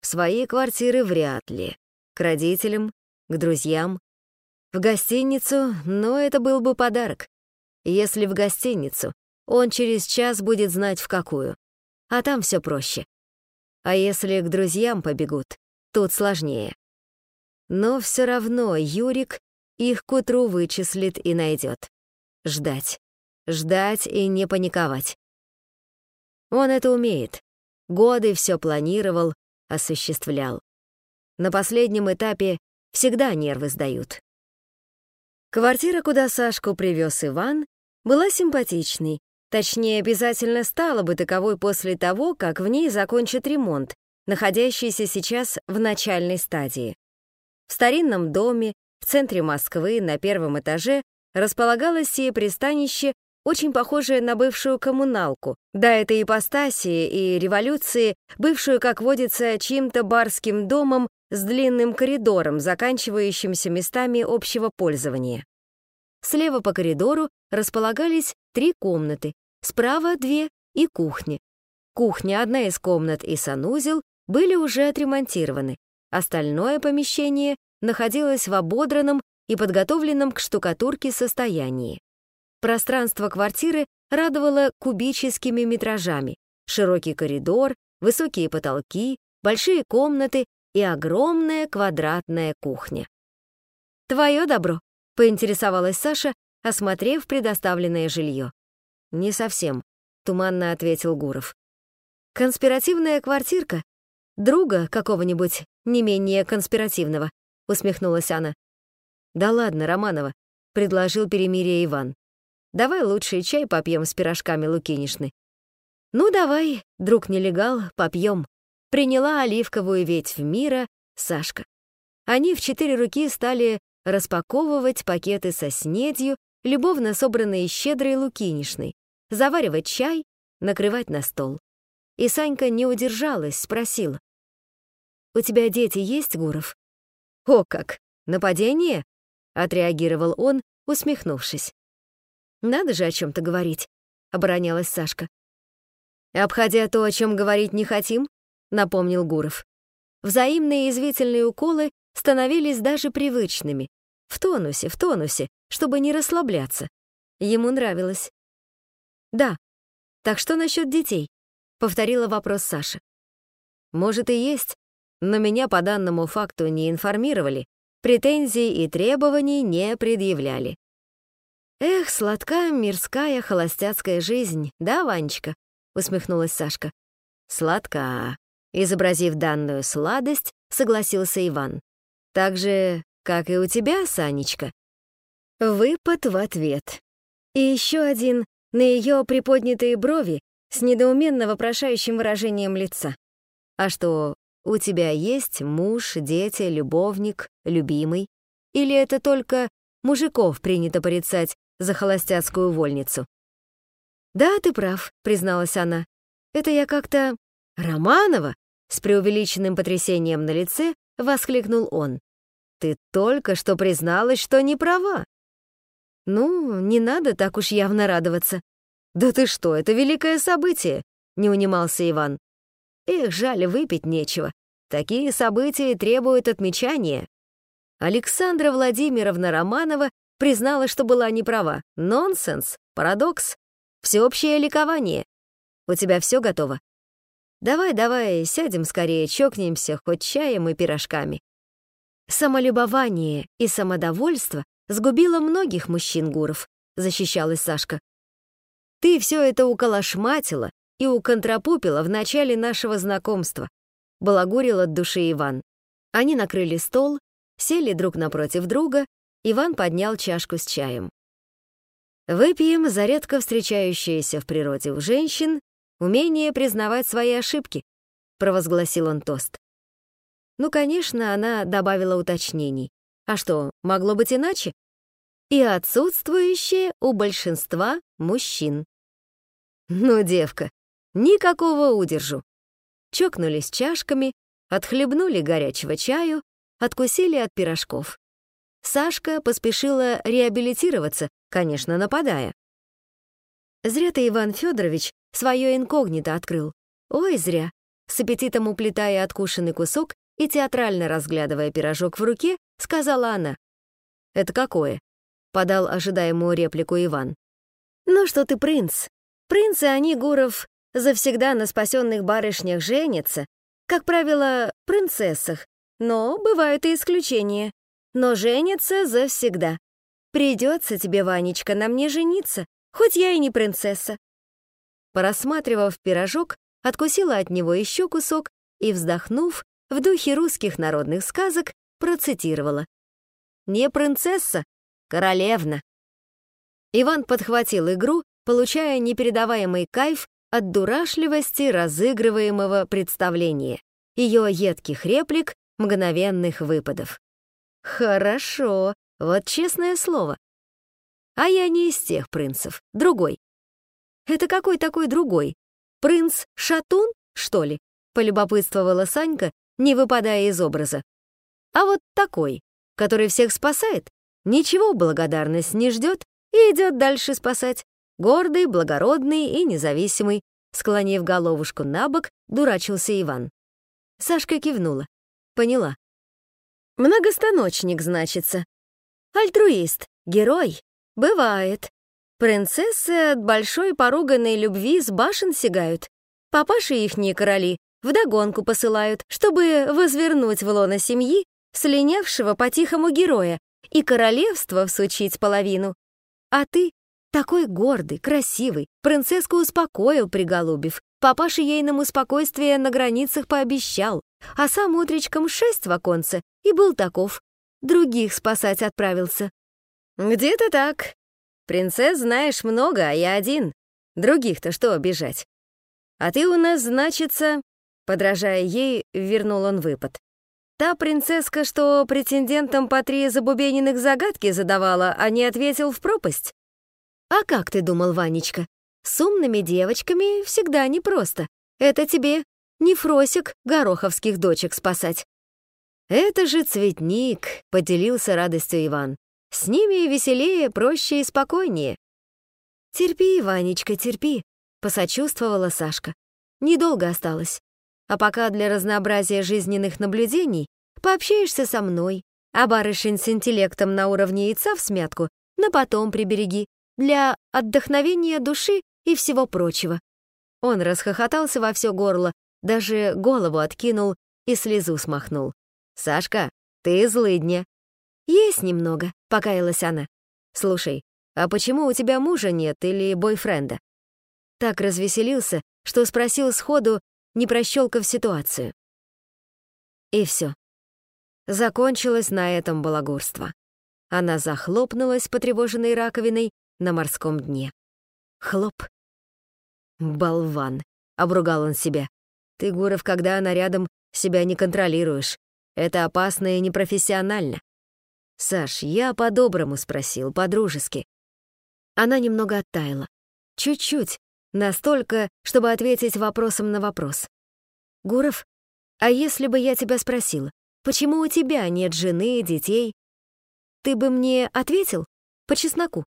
В свои квартиры вряд ли. К родителям, к друзьям. В гостиницу, но это был бы подарок. Если в гостиницу, он через час будет знать, в какую а там все проще. А если к друзьям побегут, тут сложнее. Но все равно Юрик их к утру вычислит и найдет. Ждать. Ждать и не паниковать. Он это умеет. Годы все планировал, осуществлял. На последнем этапе всегда нервы сдают. Квартира, куда Сашку привез Иван, была симпатичной, Точнее, обязательно стала бы таковой после того, как в ней закончат ремонт, находящийся сейчас в начальной стадии. В старинном доме, в центре Москвы, на первом этаже, располагалось сие пристанище, очень похожее на бывшую коммуналку, до этой ипостаси и революции, бывшую, как водится, чьим-то барским домом с длинным коридором, заканчивающимся местами общего пользования. Слева по коридору располагались три комнаты, справа две и кухня. Кухня, одна из комнат и санузел были уже отремонтированы. Остальное помещение находилось в ободранном и подготовленном к штукатурке состоянии. Пространство квартиры радовало кубическими метражами. Широкий коридор, высокие потолки, большие комнаты и огромная квадратная кухня. «Твое добро», — поинтересовалась Саша, осмотрев предоставленное жилье. «Не совсем», — туманно ответил Гуров. «Конспиративная квартирка? Друга какого-нибудь не менее конспиративного», — усмехнулась она. «Да ладно, Романова», — предложил перемирие Иван. «Давай лучше чай попьем с пирожками Лукинишны». «Ну давай, друг-нелегал, попьем», — приняла оливковую ветвь мира Сашка. Они в четыре руки стали распаковывать пакеты со снедью, любовно собранные щедрой Лукинишной, заваривать чай, накрывать на стол. И Санька не удержалась, спросила. «У тебя дети есть, Гуров?» «О как! Нападение?» — отреагировал он, усмехнувшись. «Надо же о чем-то говорить», — оборонялась Сашка. «Обходя то, о чем говорить не хотим», — напомнил Гуров. Взаимные извительные уколы становились даже привычными. В тонусе, в тонусе, чтобы не расслабляться. Ему нравилось. «Да. Так что насчет детей?» — повторила вопрос Саша. «Может и есть, но меня по данному факту не информировали, претензий и требований не предъявляли. «Эх, сладкая мирская холостяцкая жизнь, да, Ванечка?» — усмехнулась Сашка. «Сладка», — изобразив данную сладость, согласился Иван. «Так же, как и у тебя, Санечка». Выпад в ответ. И еще один на ее приподнятые брови с недоуменно вопрошающим выражением лица. «А что, у тебя есть муж, дети, любовник, любимый? Или это только мужиков принято порицать за холостяцкую вольницу?» «Да, ты прав», — призналась она. «Это я как-то...» «Романова?» — с преувеличенным потрясением на лице воскликнул он. «Ты только что призналась, что не права». «Ну, не надо так уж явно радоваться». «Да ты что, это великое событие!» — не унимался Иван. Эх, жаль, выпить нечего. Такие события требуют отмечания. Александра Владимировна Романова признала, что была неправа. Нонсенс, парадокс, всеобщее ликование. У тебя все готово? Давай, давай, сядем скорее, чокнемся хоть чаем и пирожками. Самолюбование и самодовольство сгубило многих мужчин Гуров, защищалась Сашка. Ты все это уколошматила и уконтрапупила в начале нашего знакомства. Балагурил от души Иван. Они накрыли стол, сели друг напротив друга, Иван поднял чашку с чаем. «Выпьем за редко встречающееся в природе у женщин умение признавать свои ошибки», — провозгласил он тост. Ну, конечно, она добавила уточнений. А что, могло быть иначе? И отсутствующее у большинства мужчин. Ну, девка, Никакого удержу. Чокнулись чашками, отхлебнули горячего чаю, откусили от пирожков. Сашка поспешила реабилитироваться, конечно, нападая. Зря ты, Иван Федорович, свое инкогнито открыл. Ой, зря. С аппетитом уплетая откушенный кусок и театрально разглядывая пирожок в руке, сказала она. «Это какое?» — подал ожидаемую реплику Иван. «Ну что ты, принц? Принцы они, Гуров, завсегда на спасенных барышнях женятся, как правило, принцессах, но бывают и исключения. Но женятся завсегда. Придется тебе, Ванечка, на мне жениться, хоть я и не принцесса. Порассматривав пирожок, откусила от него еще кусок и, вздохнув, в духе русских народных сказок процитировала. «Не принцесса, королевна». Иван подхватил игру, получая непередаваемый кайф от дурашливости разыгрываемого представления, ее едких реплик, мгновенных выпадов. Хорошо, вот честное слово. А я не из тех принцев, другой. Это какой такой другой? Принц Шатун, что ли? Полюбопытствовала Санька, не выпадая из образа. А вот такой, который всех спасает, ничего благодарность не ждет и идет дальше спасать. Гордый, благородный и независимый. Склонив головушку на бок, дурачился Иван. Сашка кивнула. Поняла. Многостаночник, значится. Альтруист, герой. Бывает. Принцессы от большой поруганной любви с башен сигают. Папаши ихние короли вдогонку посылают, чтобы возвернуть в лоно семьи слинявшего по-тихому героя и королевство всучить половину. А ты такой гордый, красивый, принцесску успокоил, приголубив. Папаша ейному спокойствие на границах пообещал, а сам утречком шесть в оконце и был таков. Других спасать отправился. Где-то так. Принцесс знаешь много, а я один. Других-то что обижать? А ты у нас, значится, подражая ей, вернул он выпад. Та принцесска, что претендентам по три забубененных загадки задавала, а не ответил в пропасть? А как ты думал, Ванечка? С умными девочками всегда непросто. Это тебе не фросик гороховских дочек спасать. Это же цветник, поделился радостью Иван. С ними веселее, проще и спокойнее. Терпи, Ванечка, терпи, посочувствовала Сашка. Недолго осталось. А пока для разнообразия жизненных наблюдений пообщаешься со мной, а барышень с интеллектом на уровне яйца в смятку на потом прибереги, для отдохновения души и всего прочего. Он расхохотался во все горло, даже голову откинул и слезу смахнул. «Сашка, ты злыдня». «Есть немного», — покаялась она. «Слушай, а почему у тебя мужа нет или бойфренда?» Так развеселился, что спросил сходу, не прощелкав ситуацию. И все. Закончилось на этом балагурство. Она захлопнулась потревоженной раковиной на морском дне. Хлоп. «Болван», — обругал он себя. «Ты, Гуров, когда она рядом, себя не контролируешь. Это опасно и непрофессионально». «Саш, я по-доброму спросил, по-дружески». Она немного оттаяла. Чуть-чуть, Настолько, чтобы ответить вопросом на вопрос. «Гуров, а если бы я тебя спросила, почему у тебя нет жены, детей, ты бы мне ответил по чесноку?»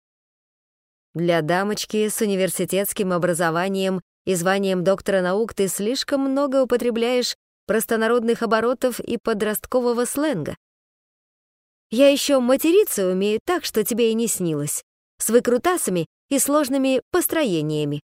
Для дамочки с университетским образованием и званием доктора наук ты слишком много употребляешь простонародных оборотов и подросткового сленга. Я еще материться умею так, что тебе и не снилось, с выкрутасами и сложными построениями.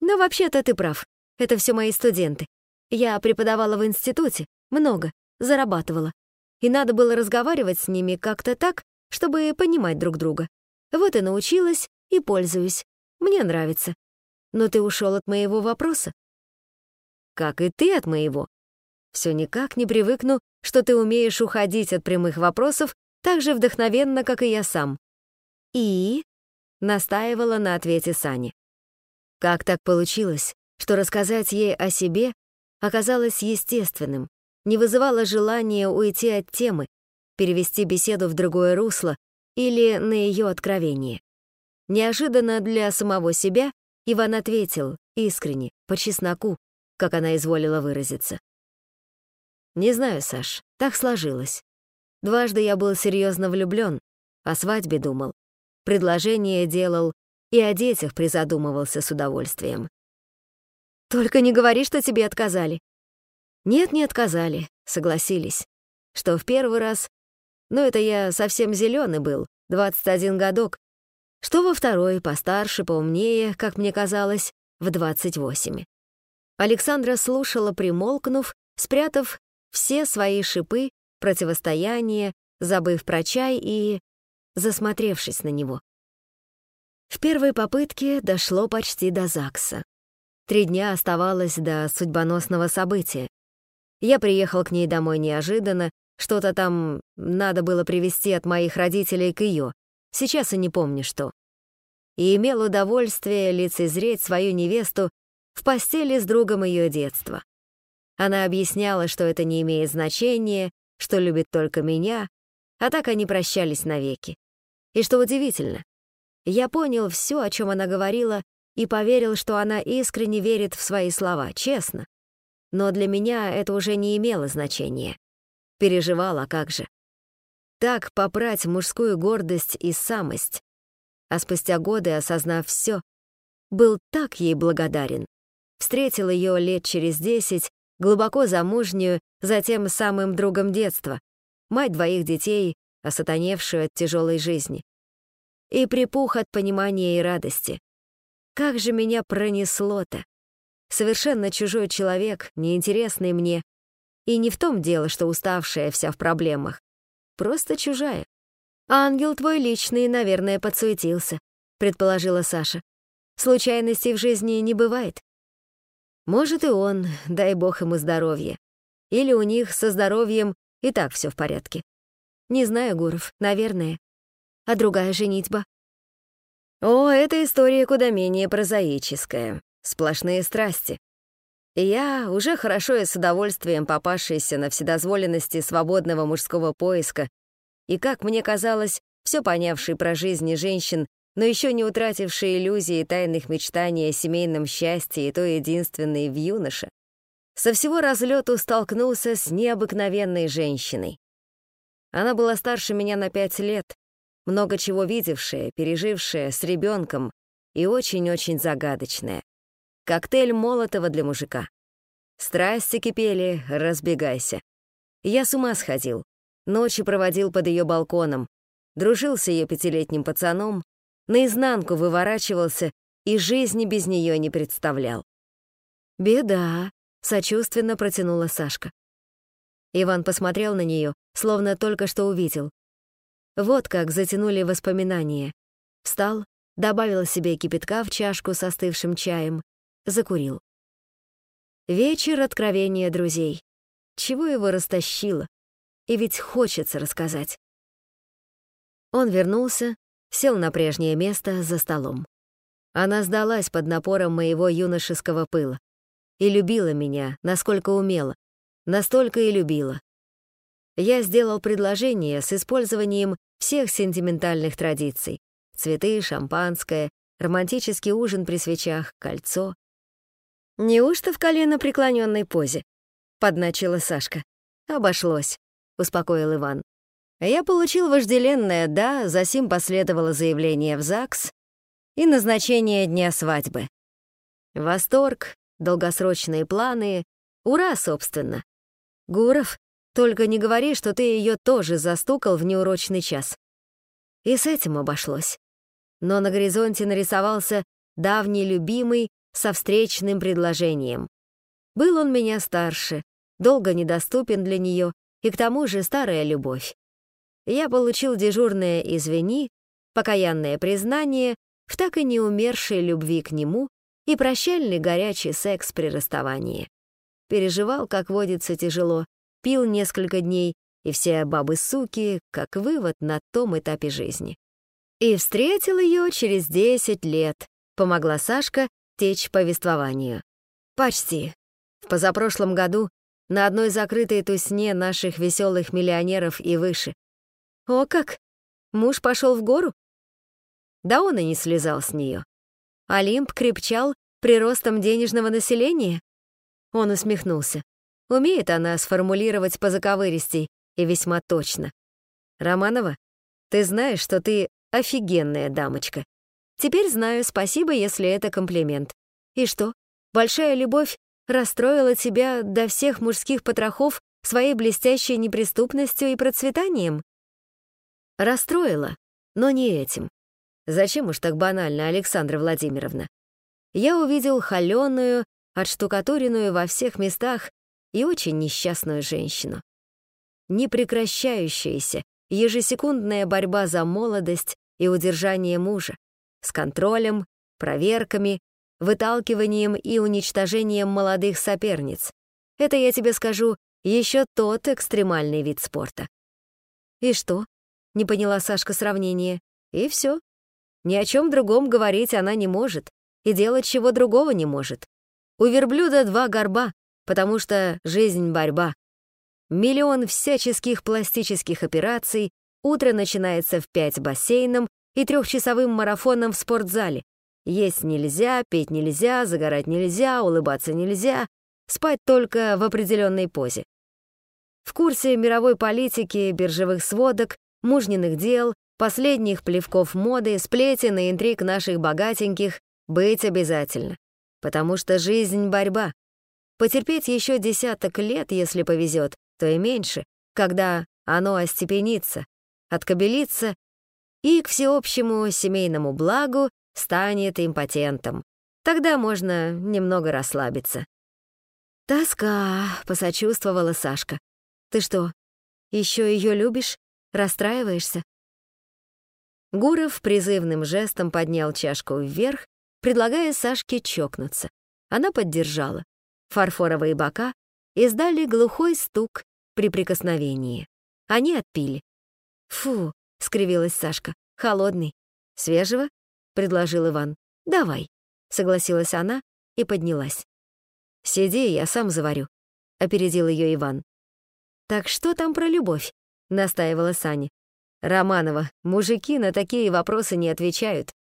Но вообще-то ты прав. Это все мои студенты. Я преподавала в институте, много, зарабатывала. И надо было разговаривать с ними как-то так, чтобы понимать друг друга. Вот и научилась, и пользуюсь. Мне нравится. Но ты ушел от моего вопроса. Как и ты от моего. Все никак не привыкну, что ты умеешь уходить от прямых вопросов так же вдохновенно, как и я сам. И настаивала на ответе Сани. Как так получилось, что рассказать ей о себе оказалось естественным, не вызывало желания уйти от темы, перевести беседу в другое русло или на ее откровение? Неожиданно для самого себя Иван ответил, искренне, по чесноку, как она изволила выразиться. «Не знаю, Саш, так сложилось. Дважды я был серьезно влюблен, о свадьбе думал. Предложение делал и о детях призадумывался с удовольствием. «Только не говори, что тебе отказали». «Нет, не отказали, согласились. Что в первый раз, ну это я совсем зеленый был, 21 годок, что во второй, постарше, поумнее, как мне казалось, в 28. Александра слушала, примолкнув, спрятав все свои шипы, противостояние, забыв про чай и засмотревшись на него. В первой попытке дошло почти до ЗАГСа. Три дня оставалось до судьбоносного события. Я приехал к ней домой неожиданно, что-то там надо было привезти от моих родителей к ее, сейчас и не помню что. И имел удовольствие лицезреть свою невесту в постели с другом ее детства. Она объясняла, что это не имеет значения, что любит только меня, а так они прощались навеки. И что удивительно, Я понял все, о чем она говорила, и поверил, что она искренне верит в свои слова, честно. Но для меня это уже не имело значения. Переживала, как же. Так попрать мужскую гордость и самость. А спустя годы, осознав все, был так ей благодарен. Встретил ее лет через десять, глубоко замужнюю, затем самым другом детства, мать двоих детей, осатаневшую от тяжелой жизни. И припух от понимания и радости. Как же меня пронесло-то! Совершенно чужой человек, неинтересный мне. И не в том дело, что уставшая вся в проблемах. Просто чужая. Ангел твой личный, наверное, подсуетился, предположила Саша. Случайностей в жизни не бывает. Может, и он, дай бог ему здоровья. Или у них со здоровьем и так все в порядке. Не знаю, Гуров, наверное. А другая женитьба? О, эта история куда менее прозаическая. Сплошные страсти. И я, уже хорошо и с удовольствием попавшийся на вседозволенности свободного мужского поиска, и, как мне казалось, все понявший про жизни женщин, но еще не утративший иллюзии тайных мечтаний о семейном счастье и то единственной в юноше, со всего разлету столкнулся с необыкновенной женщиной. Она была старше меня на пять лет, много чего видевшая, пережившая, с ребенком и очень-очень загадочная. Коктейль Молотова для мужика. Страсти кипели, разбегайся. Я с ума сходил. Ночи проводил под ее балконом, дружил с ее пятилетним пацаном, наизнанку выворачивался и жизни без нее не представлял. «Беда», — сочувственно протянула Сашка. Иван посмотрел на нее, словно только что увидел. Вот как затянули воспоминания. Встал, добавил себе кипятка в чашку с остывшим чаем, закурил. Вечер откровения друзей. Чего его растащило? И ведь хочется рассказать. Он вернулся, сел на прежнее место за столом. Она сдалась под напором моего юношеского пыла и любила меня, насколько умела, настолько и любила. Я сделал предложение с использованием всех сентиментальных традиций. Цветы, шампанское, романтический ужин при свечах, кольцо. «Неужто в колено преклоненной позе?» — подначила Сашка. «Обошлось», — успокоил Иван. Я получил вожделенное «да», засим последовало заявление в ЗАГС и назначение дня свадьбы. Восторг, долгосрочные планы, ура, собственно. Гуров, только не говори, что ты ее тоже застукал в неурочный час. И с этим обошлось. Но на горизонте нарисовался давний любимый со встречным предложением. Был он меня старше, долго недоступен для нее, и к тому же старая любовь. Я получил дежурное «извини», покаянное признание в так и не умершей любви к нему и прощальный горячий секс при расставании. Переживал, как водится, тяжело, пил несколько дней, и все бабы-суки, как вывод на том этапе жизни. И встретил ее через 10 лет, помогла Сашка течь повествованию. Почти. В позапрошлом году на одной закрытой тусне наших веселых миллионеров и выше. О как! Муж пошел в гору? Да он и не слезал с нее. Олимп крепчал приростом денежного населения? Он усмехнулся. Умеет она сформулировать по заковыристей и весьма точно. Романова, ты знаешь, что ты офигенная дамочка. Теперь знаю, спасибо, если это комплимент. И что, большая любовь расстроила тебя до всех мужских потрохов своей блестящей неприступностью и процветанием? Расстроила, но не этим. Зачем уж так банально, Александра Владимировна? Я увидел холеную, отштукатуренную во всех местах и очень несчастную женщину. Непрекращающаяся, ежесекундная борьба за молодость и удержание мужа, с контролем, проверками, выталкиванием и уничтожением молодых соперниц. Это, я тебе скажу, еще тот экстремальный вид спорта. И что? Не поняла Сашка сравнение. И все. Ни о чем другом говорить она не может, и делать чего другого не может. У верблюда два горба, потому что жизнь — борьба. Миллион всяческих пластических операций, утро начинается в пять бассейном, и трехчасовым марафоном в спортзале. Есть нельзя, петь нельзя, загорать нельзя, улыбаться нельзя, спать только в определенной позе. В курсе мировой политики, биржевых сводок, мужниных дел, последних плевков моды, сплетен и интриг наших богатеньких быть обязательно. Потому что жизнь — борьба. Потерпеть еще десяток лет, если повезет, то и меньше, когда оно остепенится, откобелится и к всеобщему семейному благу станет импотентом. Тогда можно немного расслабиться. «Тоска», — посочувствовала Сашка. «Ты что, еще ее любишь? Расстраиваешься?» Гуров призывным жестом поднял чашку вверх, предлагая Сашке чокнуться. Она поддержала. Фарфоровые бока издали глухой стук при прикосновении. Они отпили. «Фу», — скривилась Сашка, — «холодный». «Свежего?» — предложил Иван. «Давай», — согласилась она и поднялась. «Сиди, я сам заварю», — опередил ее Иван. «Так что там про любовь?» — настаивала Саня. «Романова, мужики на такие вопросы не отвечают.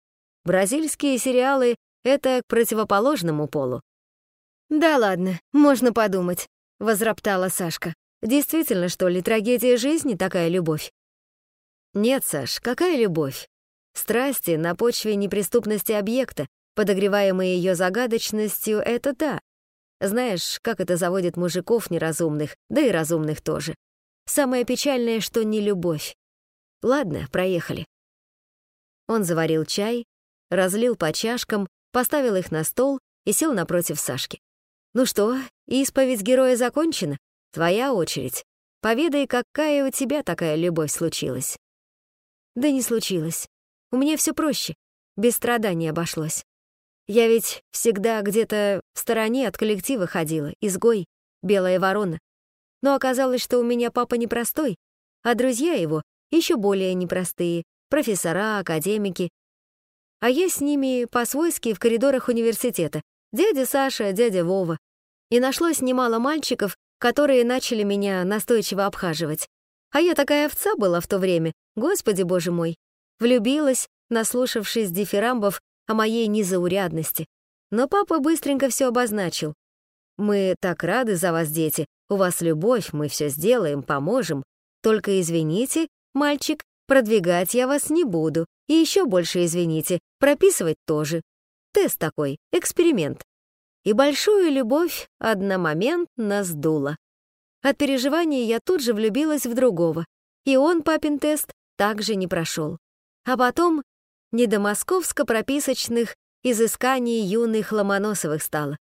Бразильские сериалы — это к противоположному полу». «Да ладно, можно подумать», — возроптала Сашка. «Действительно, что ли, трагедия жизни такая любовь?» «Нет, Саш, какая любовь? Страсти на почве неприступности объекта, подогреваемые ее загадочностью, это да. Знаешь, как это заводит мужиков неразумных, да и разумных тоже. Самое печальное, что не любовь. Ладно, проехали. Он заварил чай, разлил по чашкам, поставил их на стол и сел напротив Сашки. «Ну что, исповедь героя закончена? Твоя очередь. Поведай, какая у тебя такая любовь случилась». «Да не случилось. У меня все проще, без страданий обошлось. Я ведь всегда где-то в стороне от коллектива ходила, изгой, белая ворона. Но оказалось, что у меня папа непростой, а друзья его еще более непростые, профессора, академики. А я с ними по-свойски в коридорах университета, дядя Саша, дядя Вова. И нашлось немало мальчиков, которые начали меня настойчиво обхаживать. А я такая овца была в то время, господи боже мой. Влюбилась, наслушавшись дифирамбов о моей незаурядности. Но папа быстренько все обозначил. «Мы так рады за вас, дети. У вас любовь, мы все сделаем, поможем. Только извините, мальчик, продвигать я вас не буду. И еще больше извините, прописывать тоже. Тест такой, эксперимент». И большую любовь одномоментно сдула. От переживаний я тут же влюбилась в другого, и он, папин тест, также не прошел. А потом не до московско-прописочных изысканий юных Ломоносовых стало.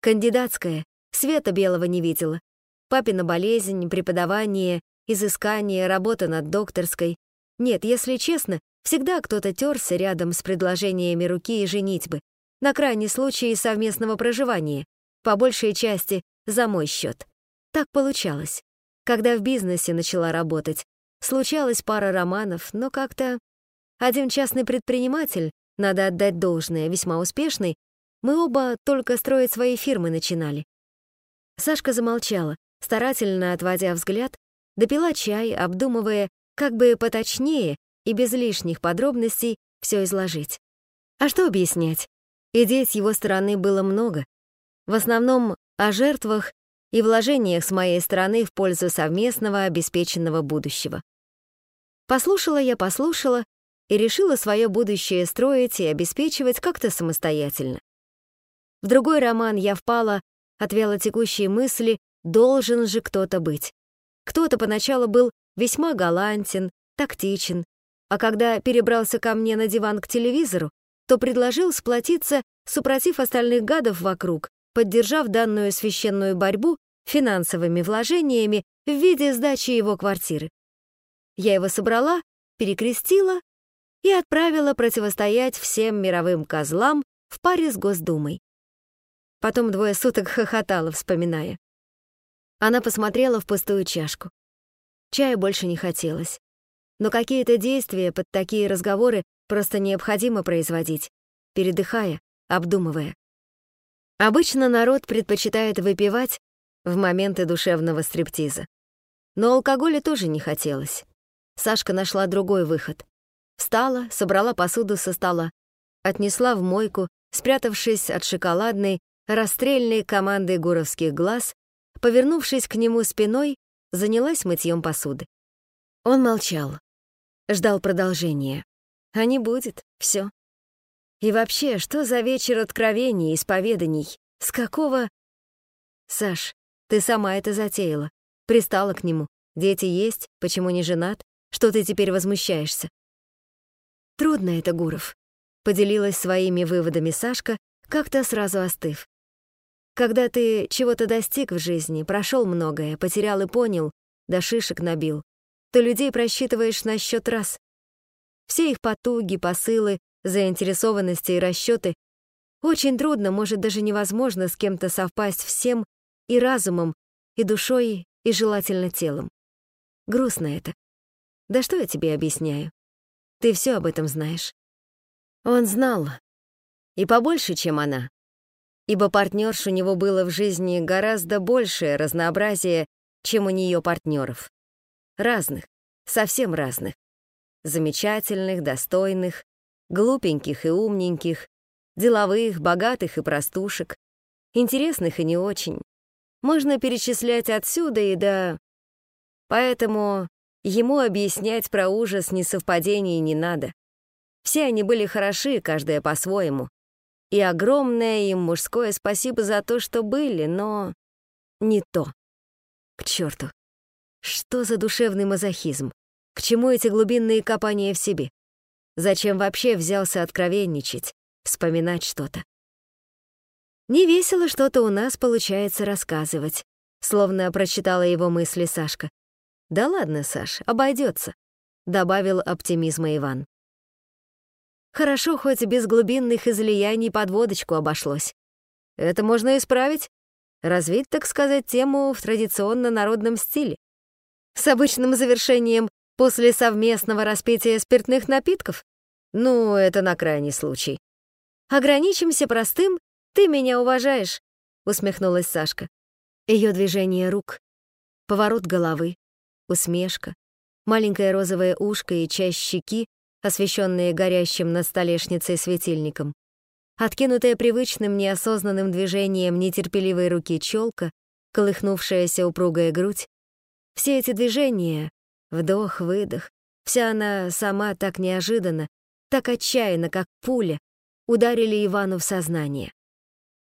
Кандидатская, света белого не видела. Папина болезнь, преподавание, изыскание, работа над докторской. Нет, если честно, всегда кто-то терся рядом с предложениями руки и женитьбы. На крайний случай совместного проживания, по большей части за мой счет. Так получалось. Когда в бизнесе начала работать, случалась пара романов, но как-то один частный предприниматель, надо отдать должное, весьма успешный, мы оба только строить свои фирмы начинали. Сашка замолчала, старательно отводя взгляд, допила чай, обдумывая, как бы поточнее и без лишних подробностей все изложить. А что объяснять? Идей с его стороны было много. В основном о жертвах и вложениях с моей стороны в пользу совместного обеспеченного будущего. Послушала я, послушала и решила свое будущее строить и обеспечивать как-то самостоятельно. В другой роман я впала от вялотекущей мысли «должен же кто-то быть». Кто-то поначалу был весьма галантен, тактичен, а когда перебрался ко мне на диван к телевизору, то предложил сплотиться, супротив остальных гадов вокруг, поддержав данную священную борьбу финансовыми вложениями в виде сдачи его квартиры. Я его собрала, перекрестила и отправила противостоять всем мировым козлам в паре с Госдумой. Потом двое суток хохотала, вспоминая. Она посмотрела в пустую чашку. Чая больше не хотелось. Но какие-то действия под такие разговоры просто необходимо производить, передыхая, обдумывая. Обычно народ предпочитает выпивать в моменты душевного стриптиза. Но алкоголя тоже не хотелось. Сашка нашла другой выход. Встала, собрала посуду со стола, отнесла в мойку, спрятавшись от шоколадной, расстрельной команды гуровских глаз, повернувшись к нему спиной, занялась мытьем посуды. Он молчал, ждал продолжения. А не будет, все. И вообще, что за вечер откровений, исповеданий? С какого... Саш, ты сама это затеяла. Пристала к нему. Дети есть, почему не женат? Что ты теперь возмущаешься? Трудно это, Гуров. Поделилась своими выводами Сашка, как-то сразу остыв. Когда ты чего-то достиг в жизни, прошел многое, потерял и понял, да шишек набил, то людей просчитываешь на счет раз. Все их потуги, посылы, заинтересованности и расчеты очень трудно, может даже невозможно с кем-то совпасть всем и разумом, и душой, и желательно телом. Грустно это. Да что я тебе объясняю? Ты все об этом знаешь. Он знал. И побольше, чем она. Ибо партнерш у него было в жизни гораздо большее разнообразие, чем у нее партнеров. Разных, совсем разных. Замечательных, достойных, глупеньких и умненьких, деловых, богатых и простушек, интересных и не очень. Можно перечислять отсюда и до... Поэтому ему объяснять про ужас несовпадений не надо. Все они были хороши, каждая по-своему. И огромное им мужское спасибо за то, что были, но не то. К черту. Что за душевный мазохизм? К чему эти глубинные копания в себе? Зачем вообще взялся откровенничать, вспоминать что-то? Не весело что-то у нас получается рассказывать, словно прочитала его мысли Сашка. Да ладно, Саш, обойдется, добавил оптимизма Иван. Хорошо, хоть без глубинных излияний подводочку обошлось. Это можно исправить, развить, так сказать, тему в традиционно народном стиле. С обычным завершением После совместного распития спиртных напитков? Ну, это на крайний случай. Ограничимся простым «ты меня уважаешь», — усмехнулась Сашка. Ее движение рук, поворот головы, усмешка, маленькое розовое ушко и часть щеки, освещенные горящим над столешницей светильником, откинутая привычным неосознанным движением нетерпеливой руки челка, колыхнувшаяся упругая грудь, все эти движения Вдох, выдох. Вся она сама так неожиданно, так отчаянно, как пуля, ударили Ивану в сознание.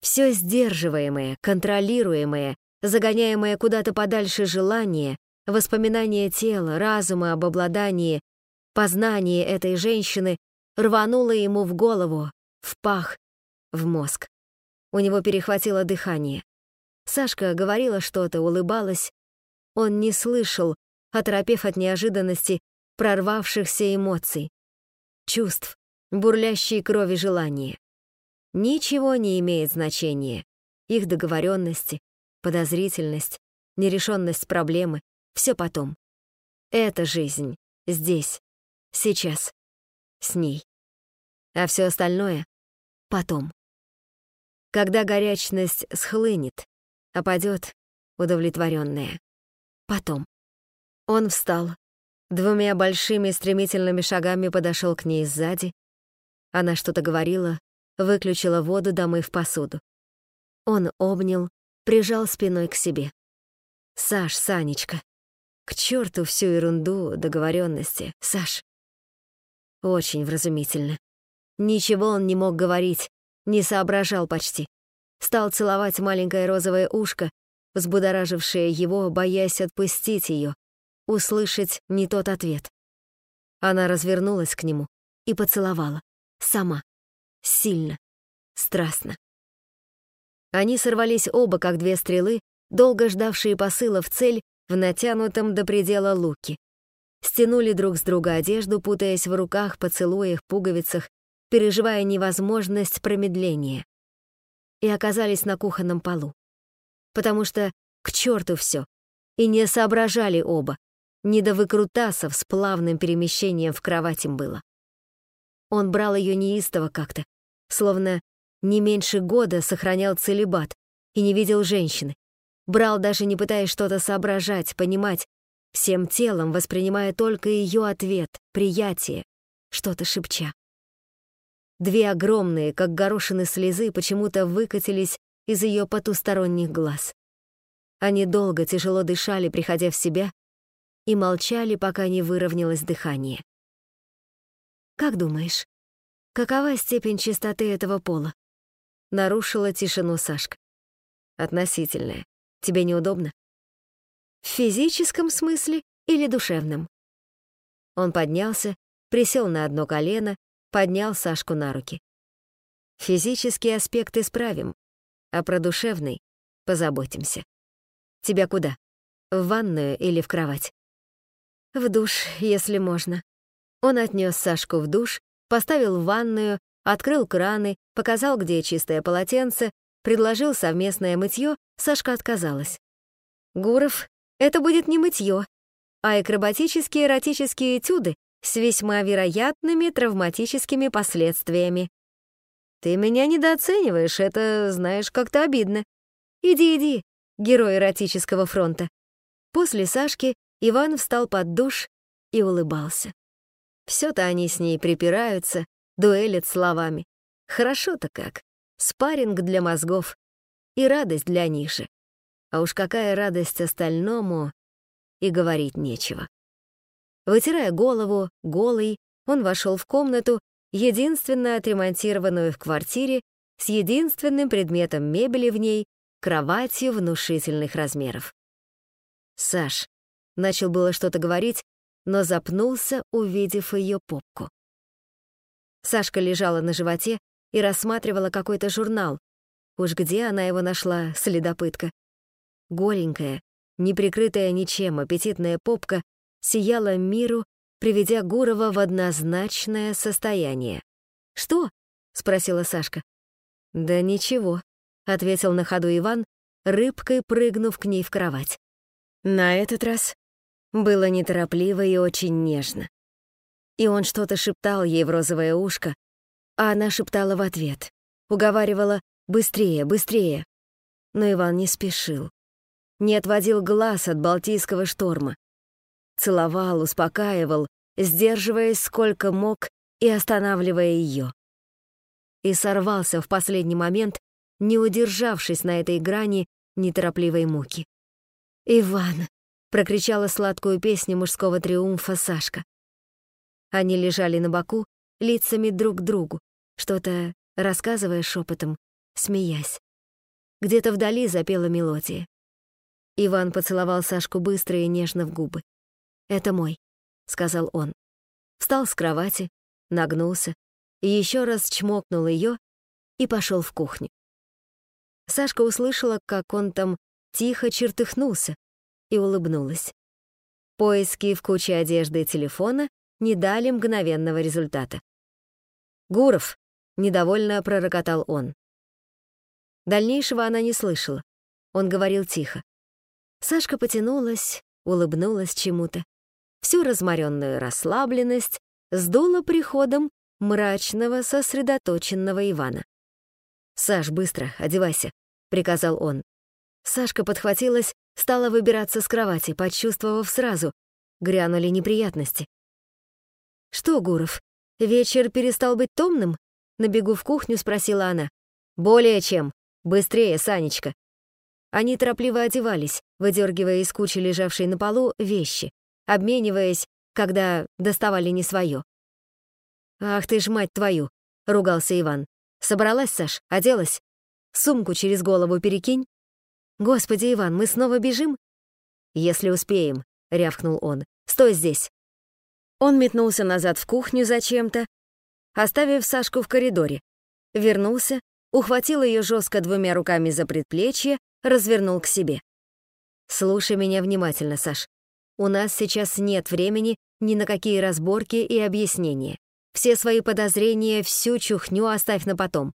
Все сдерживаемое, контролируемое, загоняемое куда-то подальше желание, воспоминание тела, разума об обладании, познании этой женщины рвануло ему в голову, в пах, в мозг. У него перехватило дыхание. Сашка говорила что-то, улыбалась. Он не слышал, оторопев от неожиданности прорвавшихся эмоций, чувств, бурлящей крови желания. Ничего не имеет значения. Их договоренности, подозрительность, нерешенность проблемы — все потом. Это жизнь. Здесь. Сейчас. С ней. А все остальное — потом. Когда горячность схлынет, опадет удовлетворенная. Потом. Он встал, двумя большими стремительными шагами подошел к ней сзади. Она что-то говорила, выключила воду, домыв посуду. Он обнял, прижал спиной к себе. «Саш, Санечка, к черту всю ерунду договоренности, Саш!» Очень вразумительно. Ничего он не мог говорить, не соображал почти. Стал целовать маленькое розовое ушко, взбудоражившее его, боясь отпустить ее, услышать не тот ответ. Она развернулась к нему и поцеловала. Сама. Сильно. Страстно. Они сорвались оба, как две стрелы, долго ждавшие посыла в цель в натянутом до предела луке. Стянули друг с друга одежду, путаясь в руках, поцелуях, пуговицах, переживая невозможность промедления. И оказались на кухонном полу. Потому что к черту все. И не соображали оба, не до выкрутасов с плавным перемещением в кровать им было. Он брал ее неистово как-то, словно не меньше года сохранял целебат и не видел женщины. Брал даже не пытаясь что-то соображать, понимать, всем телом воспринимая только ее ответ, приятие, что-то шепча. Две огромные, как горошины слезы, почему-то выкатились из ее потусторонних глаз. Они долго тяжело дышали, приходя в себя, и молчали, пока не выровнялось дыхание. «Как думаешь, какова степень чистоты этого пола?» Нарушила тишину Сашка. «Относительная. Тебе неудобно?» «В физическом смысле или душевном?» Он поднялся, присел на одно колено, поднял Сашку на руки. «Физический аспект исправим, а про душевный позаботимся. Тебя куда? В ванную или в кровать?» «В душ, если можно». Он отнес Сашку в душ, поставил в ванную, открыл краны, показал, где чистое полотенце, предложил совместное мытье, Сашка отказалась. «Гуров, это будет не мытье, а акробатические эротические этюды с весьма вероятными травматическими последствиями. Ты меня недооцениваешь, это, знаешь, как-то обидно. Иди, иди, герой эротического фронта. После Сашки Иван встал под душ и улыбался. Все-то они с ней припираются, дуэлят словами. Хорошо-то как. Спарринг для мозгов и радость для них же. А уж какая радость остальному, и говорить нечего. Вытирая голову, голый, он вошел в комнату, единственно отремонтированную в квартире, с единственным предметом мебели в ней — кроватью внушительных размеров. «Саш», — начал было что-то говорить, но запнулся, увидев ее попку. Сашка лежала на животе и рассматривала какой-то журнал. Уж где она его нашла, следопытка? Голенькая, не прикрытая ничем, аппетитная попка сияла миру, приведя Гурова в однозначное состояние. «Что?» — спросила Сашка. «Да ничего», — ответил на ходу Иван, рыбкой прыгнув к ней в кровать. На этот раз было неторопливо и очень нежно. И он что-то шептал ей в розовое ушко, а она шептала в ответ, уговаривала «быстрее, быстрее». Но Иван не спешил, не отводил глаз от Балтийского шторма, целовал, успокаивал, сдерживаясь сколько мог и останавливая ее. И сорвался в последний момент, не удержавшись на этой грани неторопливой муки. «Иван!» — прокричала сладкую песню мужского триумфа Сашка. Они лежали на боку, лицами друг к другу, что-то рассказывая шепотом, смеясь. Где-то вдали запела мелодия. Иван поцеловал Сашку быстро и нежно в губы. «Это мой», — сказал он. Встал с кровати, нагнулся, еще раз чмокнул ее и пошел в кухню. Сашка услышала, как он там тихо чертыхнулся и улыбнулась. Поиски в куче одежды и телефона не дали мгновенного результата. «Гуров!» — недовольно пророкотал он. Дальнейшего она не слышала. Он говорил тихо. Сашка потянулась, улыбнулась чему-то всю разморенную расслабленность сдуло приходом мрачного, сосредоточенного Ивана. «Саш, быстро, одевайся», — приказал он. Сашка подхватилась, стала выбираться с кровати, почувствовав сразу. Грянули неприятности. «Что, Гуров, вечер перестал быть томным?» На бегу в кухню спросила она. «Более чем. Быстрее, Санечка». Они торопливо одевались, выдергивая из кучи лежавшей на полу вещи обмениваясь, когда доставали не свое. «Ах ты ж, мать твою!» — ругался Иван. «Собралась, Саш? Оделась? Сумку через голову перекинь». «Господи, Иван, мы снова бежим?» «Если успеем», — рявкнул он. «Стой здесь». Он метнулся назад в кухню зачем-то, оставив Сашку в коридоре. Вернулся, ухватил ее жестко двумя руками за предплечье, развернул к себе. «Слушай меня внимательно, Саш. У нас сейчас нет времени ни на какие разборки и объяснения. Все свои подозрения, всю чухню оставь на потом.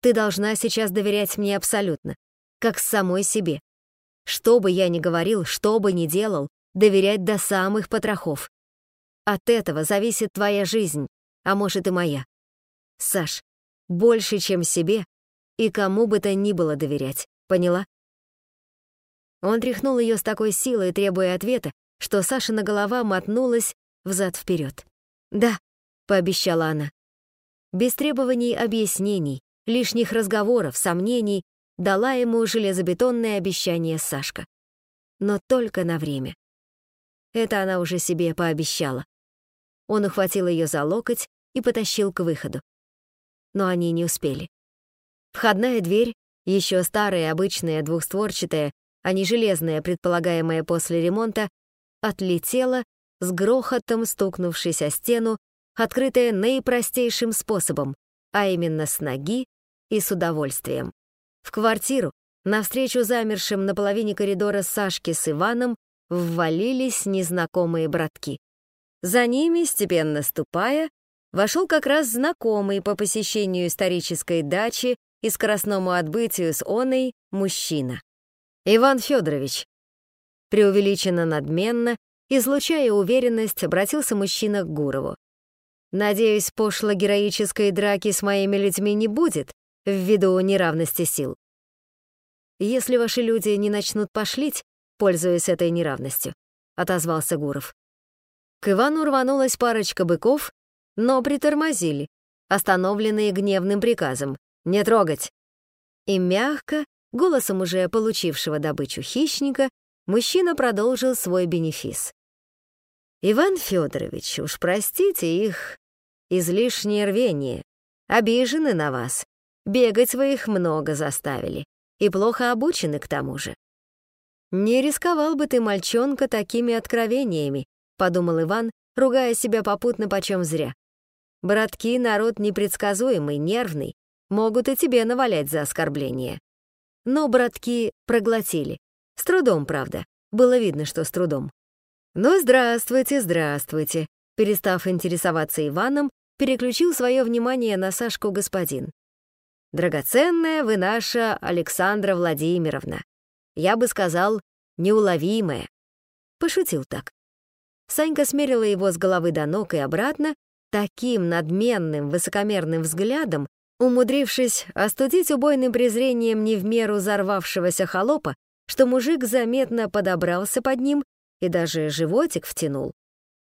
Ты должна сейчас доверять мне абсолютно, как самой себе. Что бы я ни говорил, что бы ни делал, доверять до самых потрохов. От этого зависит твоя жизнь, а может и моя. Саш, больше, чем себе, и кому бы то ни было доверять, поняла? Он тряхнул ее с такой силой, требуя ответа, что Сашина голова мотнулась взад-вперед. «Да», пообещала она. Без требований объяснений, лишних разговоров, сомнений, дала ему железобетонное обещание Сашка. Но только на время. Это она уже себе пообещала. Он ухватил ее за локоть и потащил к выходу. Но они не успели. Входная дверь, еще старая, обычная, двухстворчатая, а не железная, предполагаемая после ремонта, отлетела, с грохотом стукнувшись о стену, открытая наипростейшим способом, а именно с ноги и с удовольствием. В квартиру, навстречу замершим на половине коридора Сашки с Иваном, ввалились незнакомые братки. За ними, степенно ступая, вошел как раз знакомый по посещению исторической дачи и скоростному отбытию с оной мужчина. Иван Федорович. Преувеличенно надменно, излучая уверенность, обратился мужчина к Гурову. «Надеюсь, пошло-героической драки с моими людьми не будет, ввиду неравности сил. Если ваши люди не начнут пошлить, пользуясь этой неравностью», — отозвался Гуров. К Ивану рванулась парочка быков, но притормозили, остановленные гневным приказом «Не трогать!». И мягко, голосом уже получившего добычу хищника, мужчина продолжил свой бенефис. «Иван Федорович, уж простите их излишнее рвение, обижены на вас, бегать вы их много заставили, и плохо обучены к тому же. Не рисковал бы ты, мальчонка, такими откровениями, подумал Иван, ругая себя попутно почем зря. Братки — народ непредсказуемый, нервный, могут и тебе навалять за оскорбление. Но братки проглотили. С трудом, правда. Было видно, что с трудом. «Ну, здравствуйте, здравствуйте», перестав интересоваться Иваном, переключил свое внимание на Сашку господин. «Драгоценная вы наша Александра Владимировна. Я бы сказал, неуловимая». Пошутил так. Санька смерила его с головы до ног и обратно, таким надменным, высокомерным взглядом, умудрившись остудить убойным презрением не в меру взорвавшегося холопа, что мужик заметно подобрался под ним и даже животик втянул.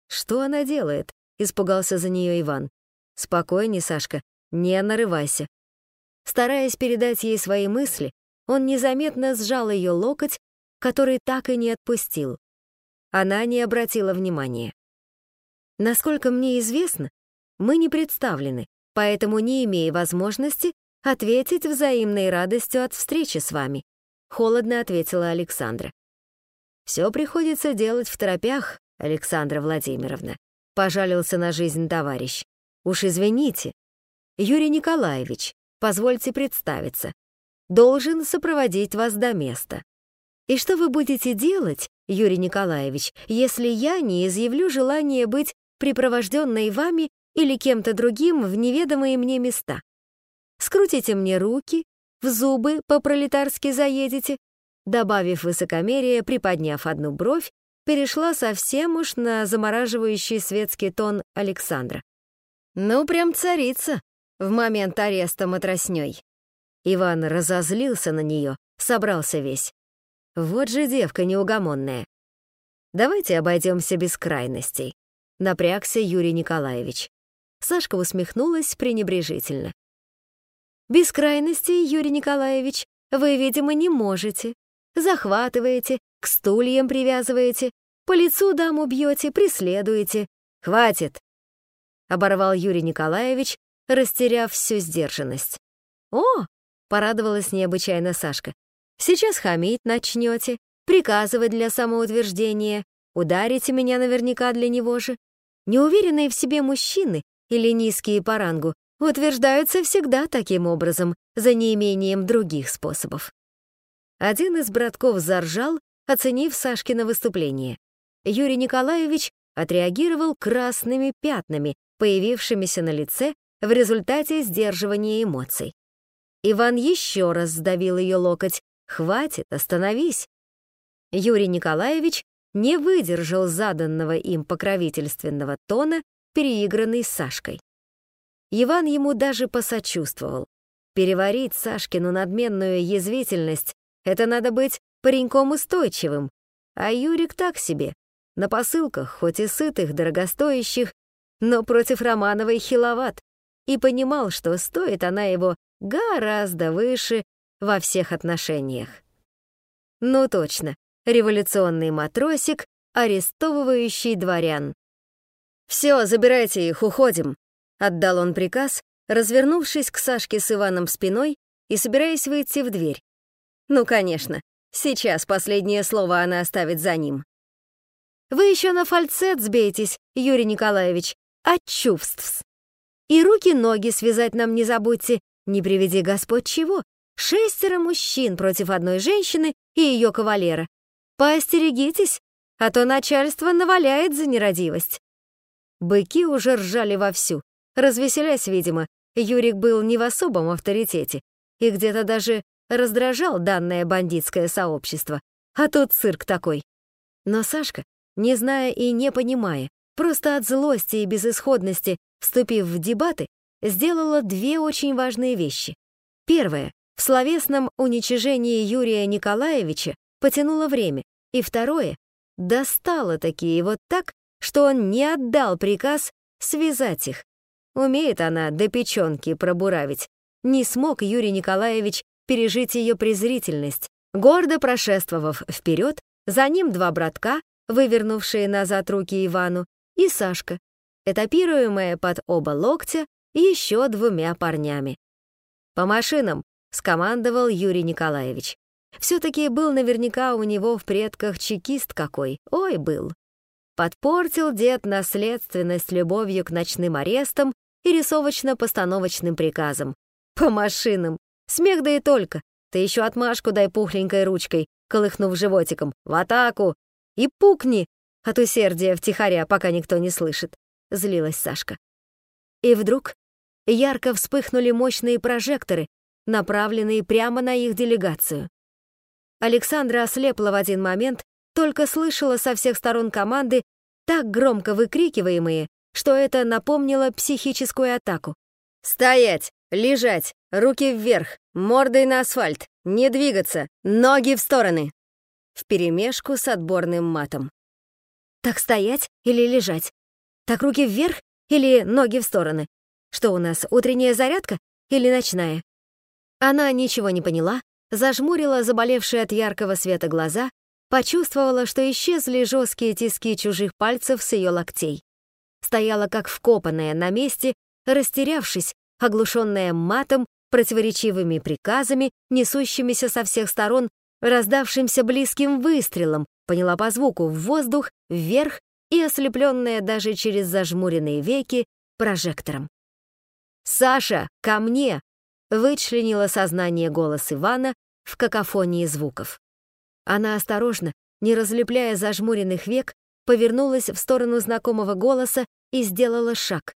«Что она делает?» — испугался за нее Иван. «Спокойней, Сашка, не нарывайся». Стараясь передать ей свои мысли, он незаметно сжал ее локоть, который так и не отпустил. Она не обратила внимания. Насколько мне известно, мы не представлены, поэтому не имея возможности ответить взаимной радостью от встречи с вами, холодно ответила Александра. Все приходится делать в торопях, Александра Владимировна, пожалился на жизнь товарищ. Уж извините. Юрий Николаевич, позвольте представиться. Должен сопроводить вас до места. И что вы будете делать, Юрий Николаевич, если я не изъявлю желание быть припровожденной вами или кем-то другим в неведомые мне места? Скрутите мне руки, в зубы по-пролетарски заедете, добавив высокомерие, приподняв одну бровь, перешла совсем уж на замораживающий светский тон Александра. «Ну, прям царица в момент ареста матроснёй». Иван разозлился на нее, собрался весь. Вот же девка неугомонная. Давайте обойдемся без крайностей. Напрягся Юрий Николаевич. Сашка усмехнулась пренебрежительно. Без крайностей, Юрий Николаевич, вы, видимо, не можете. Захватываете, к стульям привязываете, по лицу даму бьете, преследуете. Хватит! Оборвал Юрий Николаевич, растеряв всю сдержанность. О! Порадовалась необычайно Сашка. Сейчас хамить начнете, приказывать для самоутверждения, ударите меня наверняка для него же. Неуверенные в себе мужчины или низкие по рангу утверждаются всегда таким образом, за неимением других способов. Один из братков заржал, оценив Сашкино выступление. Юрий Николаевич отреагировал красными пятнами, появившимися на лице в результате сдерживания эмоций. Иван еще раз сдавил ее локоть, Хватит, остановись. Юрий Николаевич не выдержал заданного им покровительственного тона, переигранный Сашкой. Иван ему даже посочувствовал. Переварить Сашкину надменную язвительность — это надо быть пареньком устойчивым, а Юрик так себе, на посылках, хоть и сытых, дорогостоящих, но против Романовой хиловат и понимал, что стоит она его гораздо выше во всех отношениях. Ну точно, революционный матросик, арестовывающий дворян. «Все, забирайте их, уходим», — отдал он приказ, развернувшись к Сашке с Иваном спиной и собираясь выйти в дверь. Ну, конечно, сейчас последнее слово она оставит за ним. «Вы еще на фальцет сбейтесь, Юрий Николаевич, от чувств. И руки-ноги связать нам не забудьте, не приведи Господь чего. Шестеро мужчин против одной женщины и ее кавалера. Поостерегитесь, а то начальство наваляет за нерадивость. Быки уже ржали вовсю. Развеселясь, видимо, Юрик был не в особом авторитете и где-то даже раздражал данное бандитское сообщество. А тут цирк такой. Но Сашка, не зная и не понимая, просто от злости и безысходности, вступив в дебаты, сделала две очень важные вещи. Первое. В словесном уничижении Юрия Николаевича потянуло время. И второе. Достала такие вот так, что он не отдал приказ связать их. Умеет она до печенки пробуравить. Не смог Юрий Николаевич пережить ее презрительность. Гордо прошествовав вперед, за ним два братка, вывернувшие назад руки Ивану, и Сашка, этапируемая под оба локтя еще двумя парнями. «По машинам!» — скомандовал Юрий Николаевич. Все-таки был наверняка у него в предках чекист какой. Ой, был. Подпортил дед наследственность любовью к ночным арестам и рисовочно-постановочным приказам. По машинам. Смех да и только. Ты еще отмашку дай пухленькой ручкой, колыхнув животиком. В атаку! И пукни от усердия втихаря, пока никто не слышит. Злилась Сашка. И вдруг ярко вспыхнули мощные прожекторы, направленные прямо на их делегацию. Александра ослепла в один момент, только слышала со всех сторон команды, так громко выкрикиваемые, что это напомнило психическую атаку. «Стоять! Лежать! Руки вверх! Мордой на асфальт! Не двигаться! Ноги в стороны!» Вперемешку с отборным матом. «Так стоять или лежать? Так руки вверх или ноги в стороны? Что у нас, утренняя зарядка или ночная?» Она ничего не поняла, зажмурила заболевшие от яркого света глаза, почувствовала, что исчезли жесткие тиски чужих пальцев с ее локтей стояла как вкопанная на месте, растерявшись, оглушенная матом, противоречивыми приказами, несущимися со всех сторон, раздавшимся близким выстрелом, поняла по звуку в воздух, вверх и ослепленная даже через зажмуренные веки прожектором. «Саша, ко мне!» — вычленила сознание голос Ивана в какофонии звуков. Она осторожно, не разлепляя зажмуренных век, повернулась в сторону знакомого голоса и сделала шаг.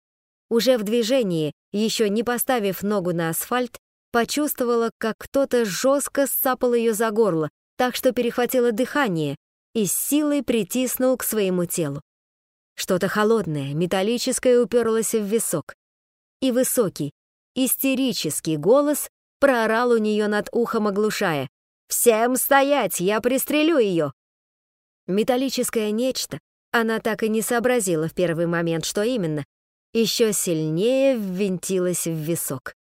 Уже в движении, еще не поставив ногу на асфальт, почувствовала, как кто-то жестко сцапал ее за горло, так что перехватило дыхание и с силой притиснул к своему телу. Что-то холодное, металлическое уперлось в висок. И высокий, истерический голос проорал у нее над ухом, оглушая. «Всем стоять! Я пристрелю ее!» Металлическое нечто, она так и не сообразила в первый момент, что именно, еще сильнее ввинтилась в висок.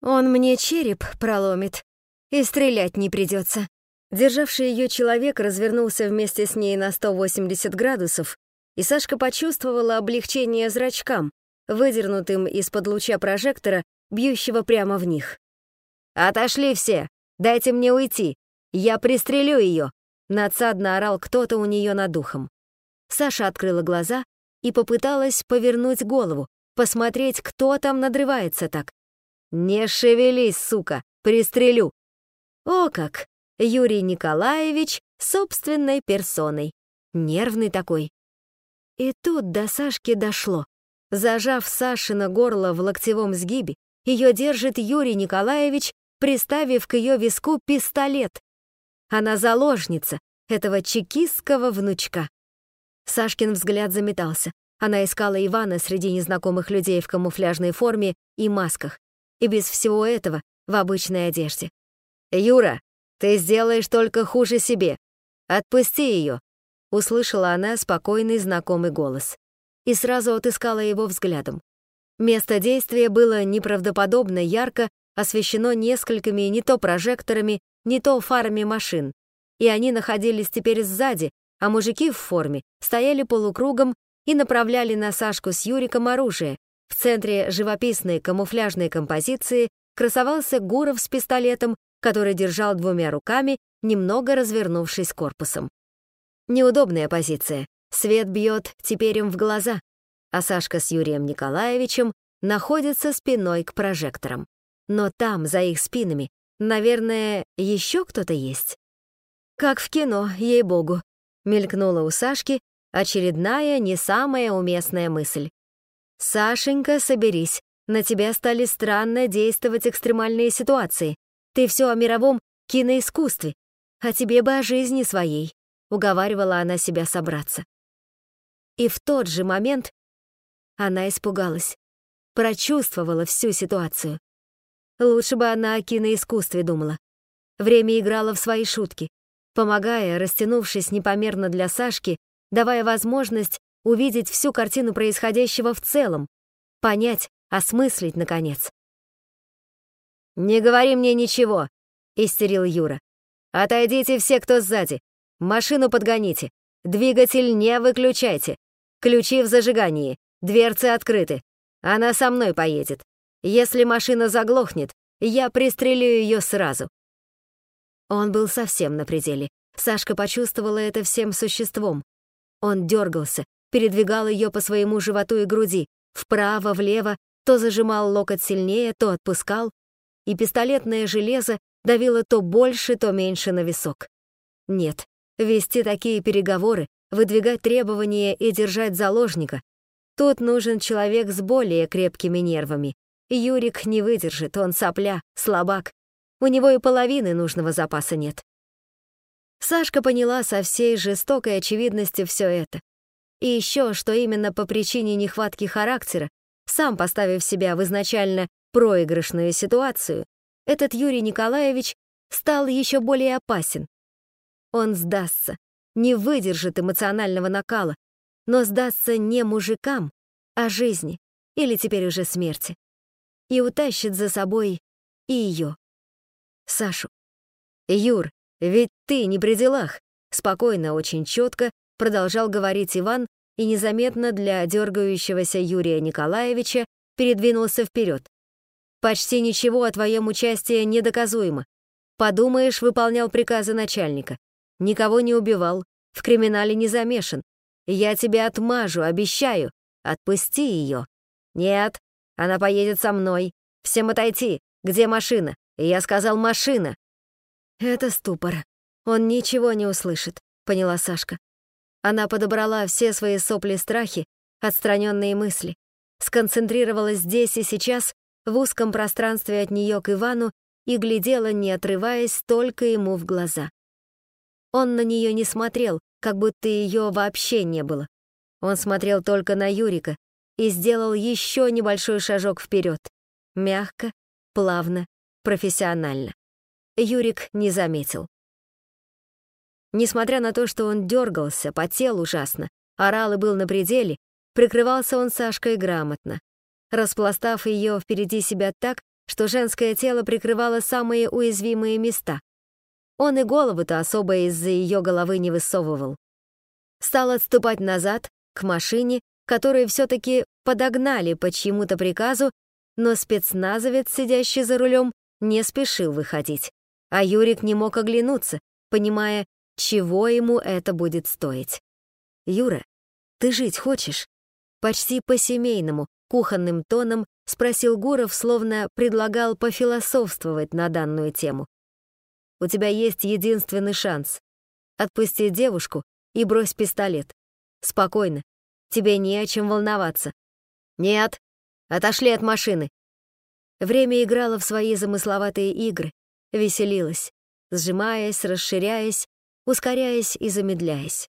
«Он мне череп проломит, и стрелять не придется». Державший ее человек развернулся вместе с ней на 180 градусов, и Сашка почувствовала облегчение зрачкам, выдернутым из-под луча прожектора, бьющего прямо в них. «Отошли все! Дайте мне уйти! Я пристрелю ее!» Надсадно орал кто-то у нее над духом. Саша открыла глаза и попыталась повернуть голову, посмотреть, кто там надрывается так. «Не шевелись, сука, пристрелю!» О как! Юрий Николаевич собственной персоной. Нервный такой. И тут до Сашки дошло. Зажав Сашина горло в локтевом сгибе, ее держит Юрий Николаевич, приставив к ее виску пистолет. Она заложница этого чекистского внучка. Сашкин взгляд заметался. Она искала Ивана среди незнакомых людей в камуфляжной форме и масках. И без всего этого в обычной одежде. «Юра, ты сделаешь только хуже себе. Отпусти ее!» Услышала она спокойный знакомый голос. и сразу отыскала его взглядом. Место действия было неправдоподобно ярко освещено несколькими не то прожекторами, не то фарами машин, и они находились теперь сзади, а мужики в форме стояли полукругом и направляли на Сашку с Юриком оружие. В центре живописной камуфляжной композиции красовался Гуров с пистолетом, который держал двумя руками, немного развернувшись корпусом. Неудобная позиция. Свет бьет теперь им в глаза, а Сашка с Юрием Николаевичем находятся спиной к прожекторам. Но там, за их спинами, наверное, еще кто-то есть. Как в кино, ей-богу, мелькнула у Сашки очередная не самая уместная мысль. «Сашенька, соберись, на тебя стали странно действовать экстремальные ситуации. Ты все о мировом киноискусстве, а тебе бы о жизни своей», — уговаривала она себя собраться. И в тот же момент она испугалась, прочувствовала всю ситуацию. Лучше бы она о киноискусстве думала. Время играло в свои шутки, помогая, растянувшись непомерно для Сашки, давая возможность увидеть всю картину происходящего в целом, понять, осмыслить, наконец. «Не говори мне ничего», — истерил Юра. «Отойдите все, кто сзади. Машину подгоните. Двигатель не выключайте. Ключи в зажигании. Дверцы открыты. Она со мной поедет. Если машина заглохнет, я пристрелю ее сразу». Он был совсем на пределе. Сашка почувствовала это всем существом. Он дергался, передвигал ее по своему животу и груди, вправо, влево, то зажимал локоть сильнее, то отпускал, и пистолетное железо давило то больше, то меньше на висок. Нет, вести такие переговоры, выдвигать требования и держать заложника — тут нужен человек с более крепкими нервами. Юрик не выдержит, он сопля, слабак. У него и половины нужного запаса нет. Сашка поняла со всей жестокой очевидностью все это. И еще, что именно по причине нехватки характера, сам поставив себя в изначально проигрышную ситуацию, этот Юрий Николаевич стал еще более опасен. Он сдастся, не выдержит эмоционального накала, но сдастся не мужикам, а жизни, или теперь уже смерти, и утащит за собой и ее, Сашу. «Юр, ведь ты не при делах», — спокойно, очень четко продолжал говорить Иван и незаметно для дергающегося Юрия Николаевича передвинулся вперед. «Почти ничего о твоем участии недоказуемо. Подумаешь, выполнял приказы начальника. Никого не убивал, в криминале не замешан. Я тебя отмажу, обещаю. Отпусти ее. Нет, она поедет со мной. Всем отойти. Где машина? Я сказал «машина». Это ступор. Он ничего не услышит, поняла Сашка. Она подобрала все свои сопли-страхи, отстраненные мысли, сконцентрировалась здесь и сейчас, в узком пространстве от нее к Ивану и глядела, не отрываясь, только ему в глаза. Он на нее не смотрел, как будто ее вообще не было. Он смотрел только на Юрика и сделал еще небольшой шажок вперед, мягко, плавно, профессионально. Юрик не заметил. Несмотря на то, что он дергался, потел ужасно, орал и был на пределе, прикрывался он Сашкой грамотно, распластав ее впереди себя так, что женское тело прикрывало самые уязвимые места. Он и голову-то особо из-за ее головы не высовывал. Стал отступать назад, к машине, которую все-таки подогнали по чьему-то приказу, но спецназовец, сидящий за рулем, не спешил выходить а Юрик не мог оглянуться, понимая, чего ему это будет стоить. «Юра, ты жить хочешь?» Почти по-семейному, кухонным тоном спросил Гуров, словно предлагал пофилософствовать на данную тему. «У тебя есть единственный шанс. Отпусти девушку и брось пистолет. Спокойно. Тебе не о чем волноваться. Нет, отошли от машины». Время играло в свои замысловатые игры, веселилась, сжимаясь, расширяясь, ускоряясь и замедляясь.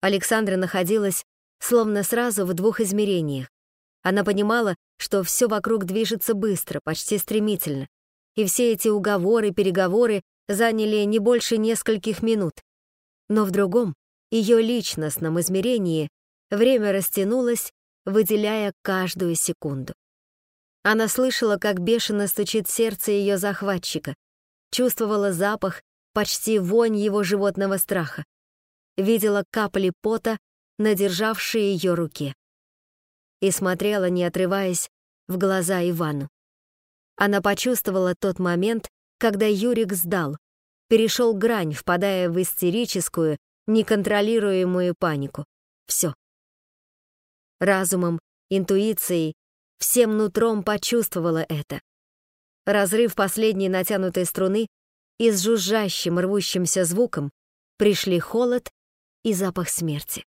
Александра находилась словно сразу в двух измерениях. Она понимала, что все вокруг движется быстро, почти стремительно, и все эти уговоры, переговоры заняли не больше нескольких минут. Но в другом, ее личностном измерении, время растянулось, выделяя каждую секунду. Она слышала, как бешено стучит сердце ее захватчика, чувствовала запах, почти вонь его животного страха, видела капли пота, надержавшие ее руке, и смотрела, не отрываясь, в глаза Ивану. Она почувствовала тот момент, когда Юрик сдал, перешел грань, впадая в истерическую, неконтролируемую панику. Все. Разумом, интуицией, всем нутром почувствовала это. Разрыв последней натянутой струны и с жужжащим рвущимся звуком пришли холод и запах смерти.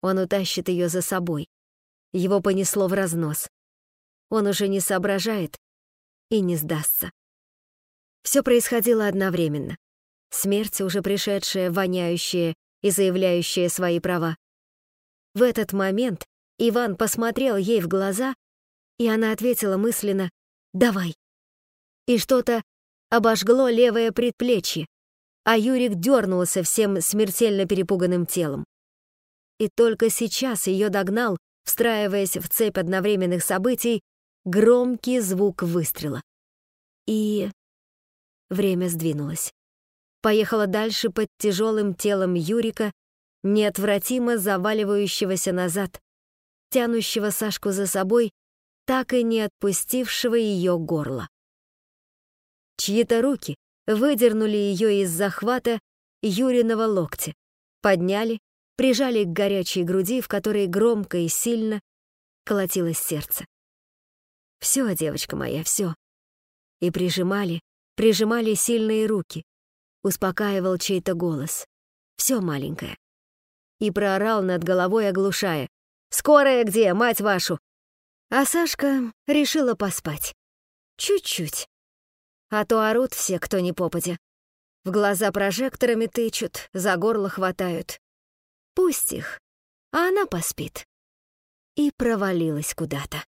Он утащит ее за собой. Его понесло в разнос. Он уже не соображает и не сдастся. Все происходило одновременно. Смерть, уже пришедшая, воняющая и заявляющая свои права. В этот момент Иван посмотрел ей в глаза, и она ответила мысленно «давай». И что-то обожгло левое предплечье, а Юрик дернулся всем смертельно перепуганным телом. И только сейчас ее догнал, встраиваясь в цепь одновременных событий, громкий звук выстрела. И время сдвинулось. Поехала дальше под тяжелым телом Юрика, неотвратимо заваливающегося назад, тянущего Сашку за собой, так и не отпустившего ее горло. Чьи-то руки выдернули ее из захвата Юриного локтя, подняли, прижали к горячей груди, в которой громко и сильно колотилось сердце. «Все, девочка моя, все». И прижимали, прижимали сильные руки. Успокаивал чей-то голос. «Все, маленькая». И проорал над головой, оглушая. «Скорая где, мать вашу?» А Сашка решила поспать. Чуть-чуть. А то орут все, кто не попадя. В глаза прожекторами тычут, за горло хватают. Пусть их, а она поспит. И провалилась куда-то.